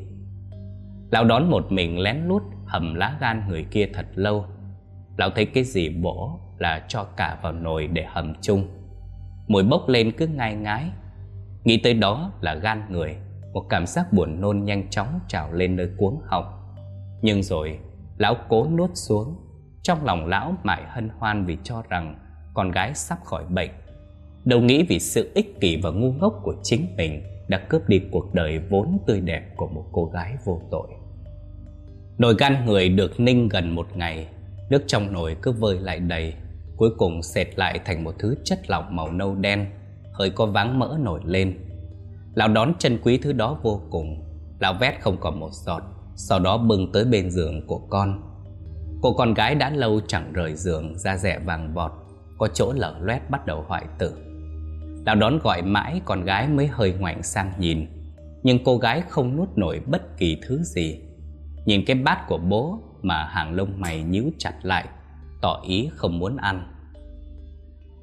[SPEAKER 1] Lão đón một mình lén lút hầm lá gan người kia thật lâu. Lão thấy cái gì bổ là cho cả vào nồi để hầm chung. Mùi bốc lên cứ ngai ngái. Nghĩ tới đó là gan người, Một cảm giác buồn nôn nhanh chóng trào lên nơi cuống họng. Nhưng rồi, lão cố nuốt xuống. Trong lòng lão mãi hân hoan vì cho rằng con gái sắp khỏi bệnh. Đâu nghĩ vì sự ích kỷ và ngu ngốc của chính mình Đã cướp đi cuộc đời vốn tươi đẹp của một cô gái vô tội. Nồi gan người được ninh gần một ngày, Nước trong nồi cứ vơi lại đầy, Cuối cùng sệt lại thành một thứ chất lỏng màu nâu đen, Hơi có váng mỡ nổi lên. Lão đón chân quý thứ đó vô cùng, Lão vét không còn một giọt, Sau đó bưng tới bên giường của con. Cô con gái đã lâu chẳng rời giường, Da rẻ vàng vọt có chỗ lở loét bắt đầu hoại tử. Lão đón gọi mãi con gái mới hơi ngoảnh sang nhìn, Nhưng cô gái không nuốt nổi bất kỳ thứ gì. Nhìn cái bát của bố mà hàng lông mày nhíu chặt lại, Tỏ ý không muốn ăn.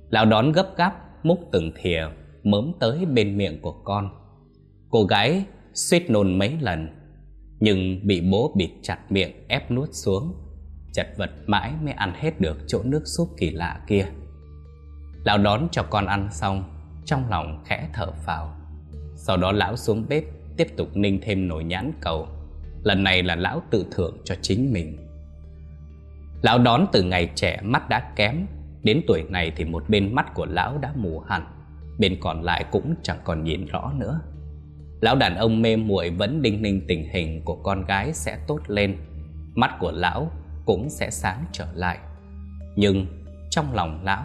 [SPEAKER 1] Lão đón gấp gáp, múc từng thìa, mớm tới bên miệng của con. Cô gái suýt nôn mấy lần, Nhưng bị bố bịt chặt miệng ép nuốt xuống, Chật vật mãi mới ăn hết được chỗ nước súp kỳ lạ kia. Lão đón cho con ăn xong, Trong lòng khẽ thở phào. Sau đó lão xuống bếp, Tiếp tục ninh thêm nồi nhãn cầu. Lần này là lão tự thưởng cho chính mình. Lão đón từ ngày trẻ mắt đã kém, Đến tuổi này thì một bên mắt của lão đã mù hẳn, Bên còn lại cũng chẳng còn nhìn rõ nữa. Lão đàn ông mê muội vẫn đinh ninh tình hình của con gái sẽ tốt lên, Mắt của lão cũng sẽ sáng trở lại. Nhưng trong lòng lão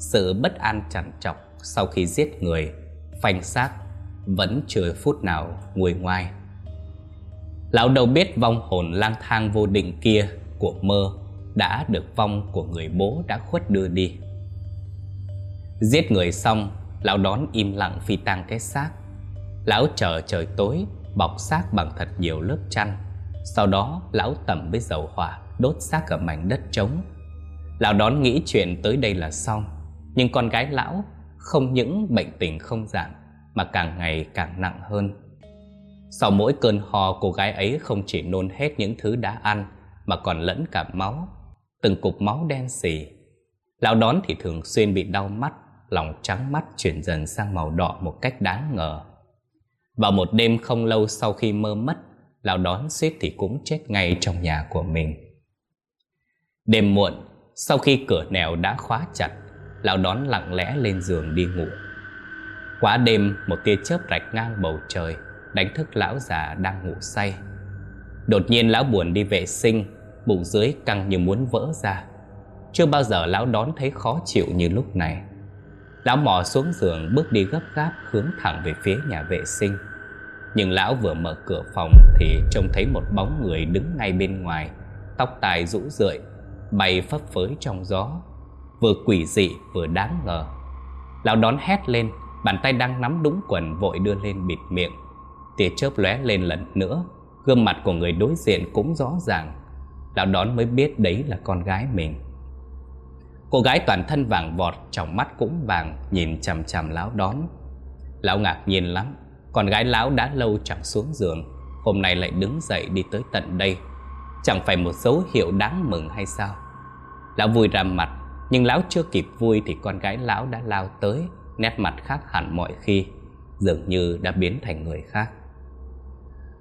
[SPEAKER 1] sự bất an chằn chọc sau khi giết người Phanh xác vẫn chưa phút nào nguôi ngoai Lão đâu biết vong hồn lang thang vô định kia của mơ đã được vong của người bố đã khuất đưa đi. Giết người xong, lão đón im lặng phi tang cái xác. Lão chờ trời tối, bọc xác bằng thật nhiều lớp chăn. Sau đó, lão tẩm với dầu hỏa, đốt xác ở mảnh đất trống. Lão đón nghĩ chuyện tới đây là xong, nhưng con gái lão không những bệnh tình không giảm, mà càng ngày càng nặng hơn. Sau mỗi cơn ho cô gái ấy không chỉ nôn hết những thứ đã ăn Mà còn lẫn cả máu Từng cục máu đen xì. Lão đón thì thường xuyên bị đau mắt Lòng trắng mắt chuyển dần sang màu đỏ một cách đáng ngờ. Vào một đêm không lâu sau khi mơ mất Lão đón suýt thì cũng chết ngay trong nhà của mình. Đêm muộn Sau khi cửa nẻo đã khóa chặt Lão đón lặng lẽ lên giường đi ngủ. Quá đêm một tia chớp rạch ngang bầu trời Đánh thức lão già đang ngủ say. Đột nhiên lão buồn đi vệ sinh Bụng dưới căng như muốn vỡ ra. Chưa bao giờ lão đón thấy khó chịu như lúc này. Lão mò xuống giường bước đi gấp gáp hướng thẳng về phía nhà vệ sinh. Nhưng lão vừa mở cửa phòng thì trông thấy một bóng người đứng ngay bên ngoài Tóc tai rũ rượi, bay phấp phới trong gió. Vừa quỷ dị vừa đáng ngờ. Lão đón hét lên, bàn tay đang nắm đúng quần vội đưa lên bịt miệng. Tia chớp lóe lên lần nữa Gương mặt của người đối diện cũng rõ ràng. Lão đón mới biết đấy là con gái mình. Cô gái toàn thân vàng vọt Trong mắt cũng vàng Nhìn chằm chằm lão đón. Lão ngạc nhiên lắm Con gái lão đã lâu chẳng xuống giường Hôm nay lại đứng dậy đi tới tận đây. Chẳng phải một dấu hiệu đáng mừng hay sao? Lão vui ra mặt nhưng lão chưa kịp vui Thì con gái lão đã lao tới, Nét mặt khác hẳn mọi khi, Dường như đã biến thành người khác.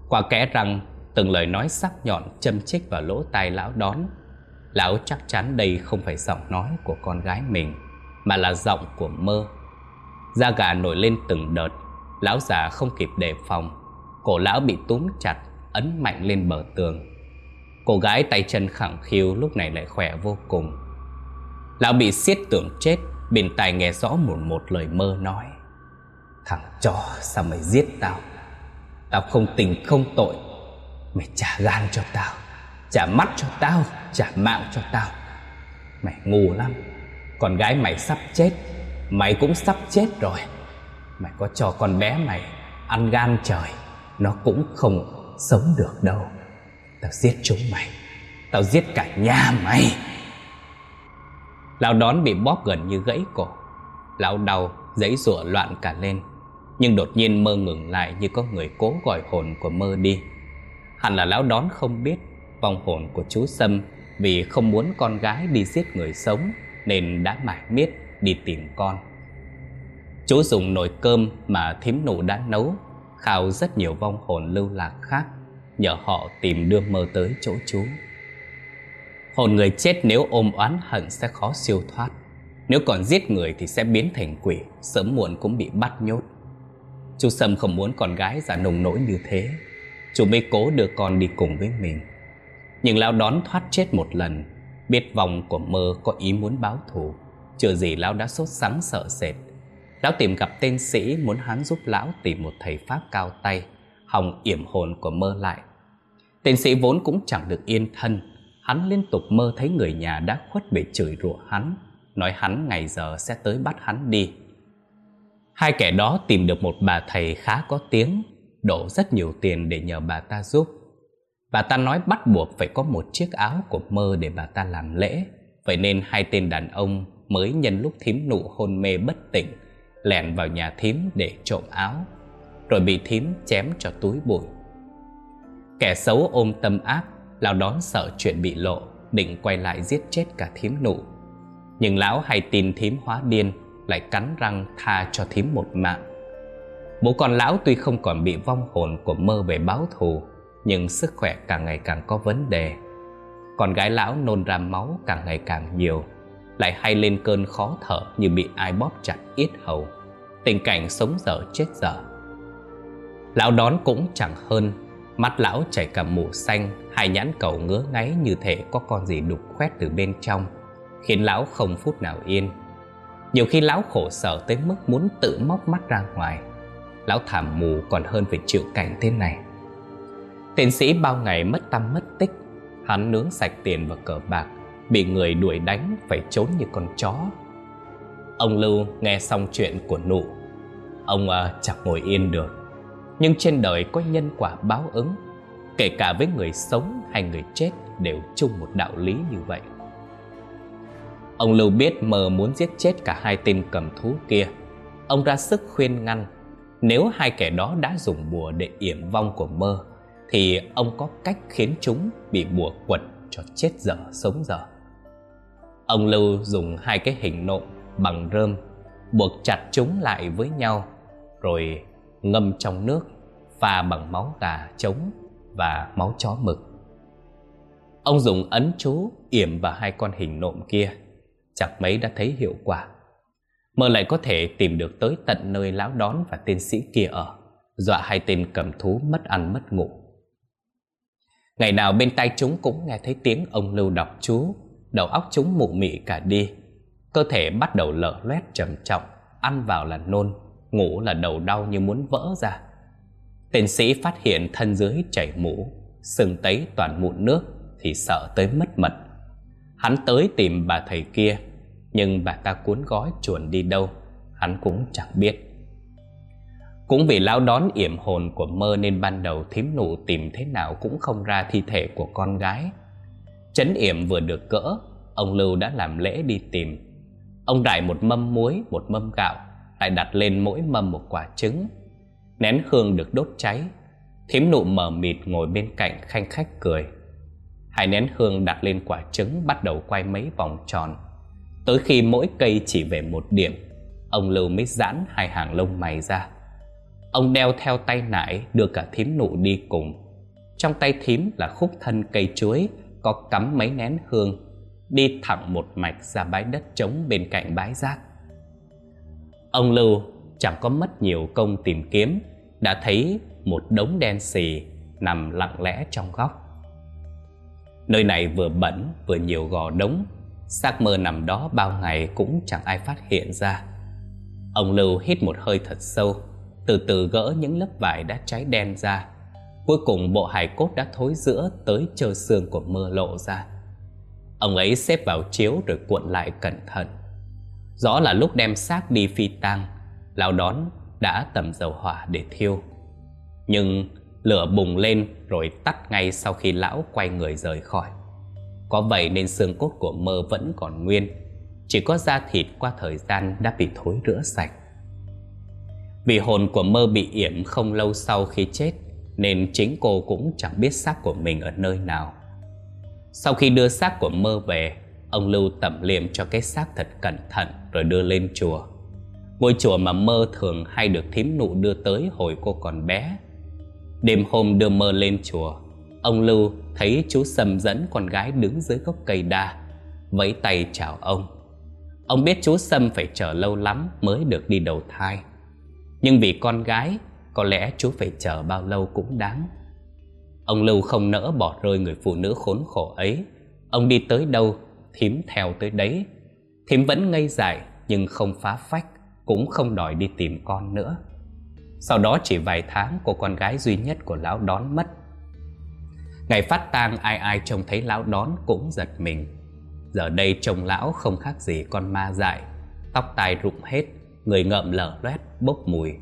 [SPEAKER 1] Qua kẽ rằng, Từng lời nói sắc nhọn châm chích vào lỗ tai lão đón, Lão chắc chắn đây không phải giọng nói của con gái mình, Mà là giọng của mơ. Da gà nổi lên từng đợt, Lão già không kịp đề phòng, Cổ lão bị túm chặt, Ấn mạnh lên bờ tường. Cô gái tay chân khẳng khiu lúc này lại khỏe vô cùng. Lão bị xiết tưởng chết Bên tai nghe rõ một một lời mơ nói. Thằng chó, sao mày giết tao? Tao không tình không tội. Mày trả gan cho tao, Trả mắt cho tao, Trả mạng cho tao. Mày ngu lắm. Con gái mày sắp chết, Mày cũng sắp chết rồi. Mày có cho con bé mày Ăn gan trời, Nó cũng không sống được đâu. Tao giết chúng mày, Tao giết cả nhà mày. Lão đón bị bóp gần như gãy cổ. Lão đau Giấy rủa loạn cả lên. Nhưng đột nhiên mơ ngừng lại Như có người cố gọi hồn của mơ đi. Hẳn là lão đón không biết Vong hồn của chú Sâm Vì không muốn con gái đi giết người sống Nên đã mải miết đi tìm con. Chú dùng nồi cơm mà thím nụ đã nấu, Khao rất nhiều vong hồn lưu lạc khác, Nhờ họ tìm đưa mơ tới chỗ chú. Hồn người chết nếu ôm oán hận sẽ khó siêu thoát. Nếu còn giết người thì sẽ biến thành quỷ, Sớm muộn cũng bị bắt nhốt. Chú Sâm không muốn con gái giả nồng nỗi như thế. Chú mới cố đưa con đi cùng với mình. Nhưng lão đón thoát chết một lần, Biết vòng của mơ có ý muốn báo thù. Chưa gì lão đã sốt sắng sợ sệt. Lão tìm gặp tên sĩ muốn hắn giúp lão tìm một thầy pháp cao tay, Hòng yểm hồn của mơ lại. Tên sĩ vốn cũng chẳng được yên thân Hắn liên tục mơ thấy người nhà đã khuất bị chửi rủa hắn, Nói hắn ngày giờ sẽ tới bắt hắn đi. Hai kẻ đó tìm được một bà thầy khá có tiếng, Đổ rất nhiều tiền để nhờ bà ta giúp. Bà ta nói bắt buộc phải có một chiếc áo của mơ để bà ta làm lễ, Vậy nên hai tên đàn ông mới nhân lúc thím nụ hôn mê bất tỉnh Lẻn vào nhà thím để trộm áo, Rồi bị thím chém cho túi bụi. Kẻ xấu ôm tâm ác Lão đón sợ chuyện bị lộ, Định quay lại giết chết cả thím nụ. Nhưng lão hay tin thím hóa điên, Lại cắn răng tha cho thím một mạng. Bố con lão tuy không còn bị vong hồn của mơ về báo thù, Nhưng sức khỏe càng ngày càng có vấn đề. Con gái lão nôn ra máu càng ngày càng nhiều, Lại hay lên cơn khó thở như bị ai bóp chặt yết hầu. Tình cảnh sống dở chết dở. Lão đón cũng chẳng hơn Mắt lão chảy cả mù xanh Hai nhãn cầu ngứa ngáy như thể có con gì đục khoét từ bên trong Khiến lão không phút nào yên. Nhiều khi lão khổ sở tới mức muốn tự móc mắt ra ngoài Lão thảm mù còn hơn phải chịu cảnh thế này. Tiến sĩ bao ngày mất tâm mất tích Hắn nướng sạch tiền và cờ bạc Bị người đuổi đánh phải trốn như con chó. Ông Lưu nghe xong chuyện của nụ Ông uh, chẳng ngồi yên được. Nhưng trên đời có nhân quả báo ứng, Kể cả với người sống hay người chết Đều chung một đạo lý như vậy. Ông Lưu biết mờ muốn giết chết cả hai tên cầm thú kia. Ông ra sức khuyên ngăn, nếu hai kẻ đó đã dùng bùa để yểm vong của mơ, Thì ông có cách khiến chúng bị bùa quật cho chết dở sống dở. Ông Lưu dùng hai cái hình nộm bằng rơm, Buộc chặt chúng lại với nhau, Rồi ngâm trong nước, Pha bằng máu gà trống và máu chó mực. Ông dùng ấn chú yểm vào hai con hình nộm kia, Chẳng mấy đã thấy hiệu quả. Mơ lại có thể tìm được tới tận nơi lão đón và tên sĩ kia ở, Dọa hai tên cầm thú mất ăn mất ngủ. Ngày nào bên tai chúng cũng nghe thấy tiếng ông Lưu đọc chú, Đầu óc chúng mụ mị cả đi, Cơ thể bắt đầu lở loét trầm trọng, Ăn vào là nôn. Ngủ là đầu đau như muốn vỡ ra Tên sĩ phát hiện thân dưới chảy mũ Sừng tấy toàn mụn nước Thì sợ tới mất mật Hắn tới tìm bà thầy kia Nhưng bà ta cuốn gói chuồn đi đâu Hắn cũng chẳng biết cũng vì lão đón yểm hồn của mơ nên ban đầu thím nụ tìm thế nào cũng không ra thi thể của con gái. Chấn yểm vừa được cỡ, ông Lưu đã làm lễ đi tìm. Ông đại một mâm muối, một mâm gạo, lại đặt lên mỗi mâm một quả trứng. Nén hương được đốt cháy, thím nụ mờ mịt ngồi bên cạnh khanh khách cười. Hai nén hương đặt lên quả trứng bắt đầu quay mấy vòng tròn. Tới khi mỗi cây chỉ về một điểm, ông Lưu mới giãn hai hàng lông mày ra. Ông đeo theo tay nải đưa cả thím nụ đi cùng Trong tay thím là khúc thân cây chuối Có cắm mấy nén hương Đi thẳng một mạch ra bãi đất trống bên cạnh bãi rác Ông Lưu chẳng có mất nhiều công tìm kiếm, Đã thấy một đống đen xì nằm lặng lẽ trong góc. Nơi này vừa bẩn vừa nhiều gò đống Xác mơ nằm đó bao ngày cũng chẳng ai phát hiện ra. Ông Lưu hít một hơi thật sâu, từ từ gỡ những lớp vải đã cháy đen ra. Cuối cùng bộ hài cốt đã thối giữa tới trơ xương của mưa lộ ra. Ông ấy xếp vào chiếu rồi cuộn lại cẩn thận. Rõ là lúc đem xác đi phi tang, Lão đón đã tầm dầu hỏa để thiêu. Nhưng lửa bùng lên rồi tắt ngay sau khi lão quay người rời khỏi. Có vậy nên xương cốt của mơ vẫn còn nguyên, Chỉ có da thịt qua thời gian đã bị thối rửa sạch. Vì hồn của mơ bị yểm không lâu sau khi chết, Nên chính cô cũng chẳng biết xác của mình ở nơi nào. Sau khi đưa xác của mơ về Ông Lưu tẩm liệm cho cái xác thật cẩn thận Rồi đưa lên chùa. Ngôi chùa mà mơ thường hay được thím nụ đưa tới hồi cô còn bé. Đêm hôm đưa mơ lên chùa, Ông Lưu thấy chú Sâm dẫn con gái đứng dưới gốc cây đa, Vẫy tay chào ông. Ông biết chú Sâm phải chờ lâu lắm mới được đi đầu thai. Nhưng vì con gái, Có lẽ chú phải chờ bao lâu cũng đáng. Ông Lưu không nỡ bỏ rơi người phụ nữ khốn khổ ấy. Ông đi tới đâu Thím theo tới đấy. Thím vẫn ngây dại, Nhưng không phá phách, Cũng không đòi đi tìm con nữa. Sau đó chỉ vài tháng, Cô con gái duy nhất của lão đón mất. Ngày phát tang, ai ai trông thấy lão đón cũng giật mình. Giờ đây trông lão không khác gì con ma dại, Tóc tai rụng hết, Người ngậm lở loét, bốc mùi.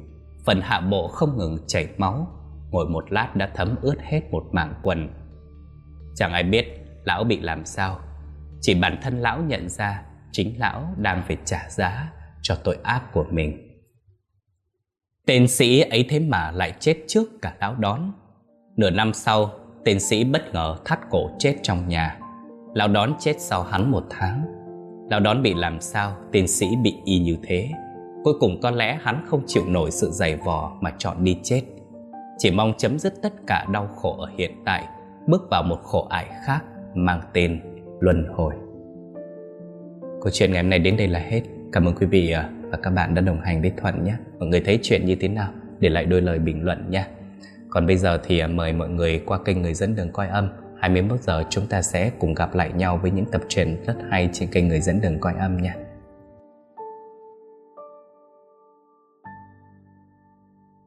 [SPEAKER 1] Phần hạ bộ không ngừng chảy máu, Ngồi một lát đã thấm ướt hết một mảng quần. Chẳng ai biết lão bị làm sao chỉ bản thân lão nhận ra, Chính lão đang phải trả giá cho tội ác của mình. Tên sĩ ấy thế mà lại chết trước cả lão đón. Nửa năm sau, Tên sĩ bất ngờ thắt cổ chết trong nhà. Lão đón chết sau hắn một tháng. Lão đón bị làm sao, Tên sĩ bị y như thế. Cuối cùng có lẽ hắn không chịu nổi sự dày vò mà chọn đi chết. Chỉ mong chấm dứt tất cả đau khổ ở hiện tại, Bước vào một khổ ải khác mang tên Luân Hồi. Câu chuyện ngày hôm nay đến đây là hết. Cảm ơn quý vị à, và các bạn đã đồng hành với Thuận nhé. Mọi người thấy chuyện như thế nào? Để lại đôi lời bình luận nhé. Còn bây giờ thì à, mời mọi người qua kênh Người dẫn đường coi âm. 21 giờ chúng ta sẽ cùng gặp lại nhau với những tập truyện rất hay trên kênh Người dẫn đường coi âm nha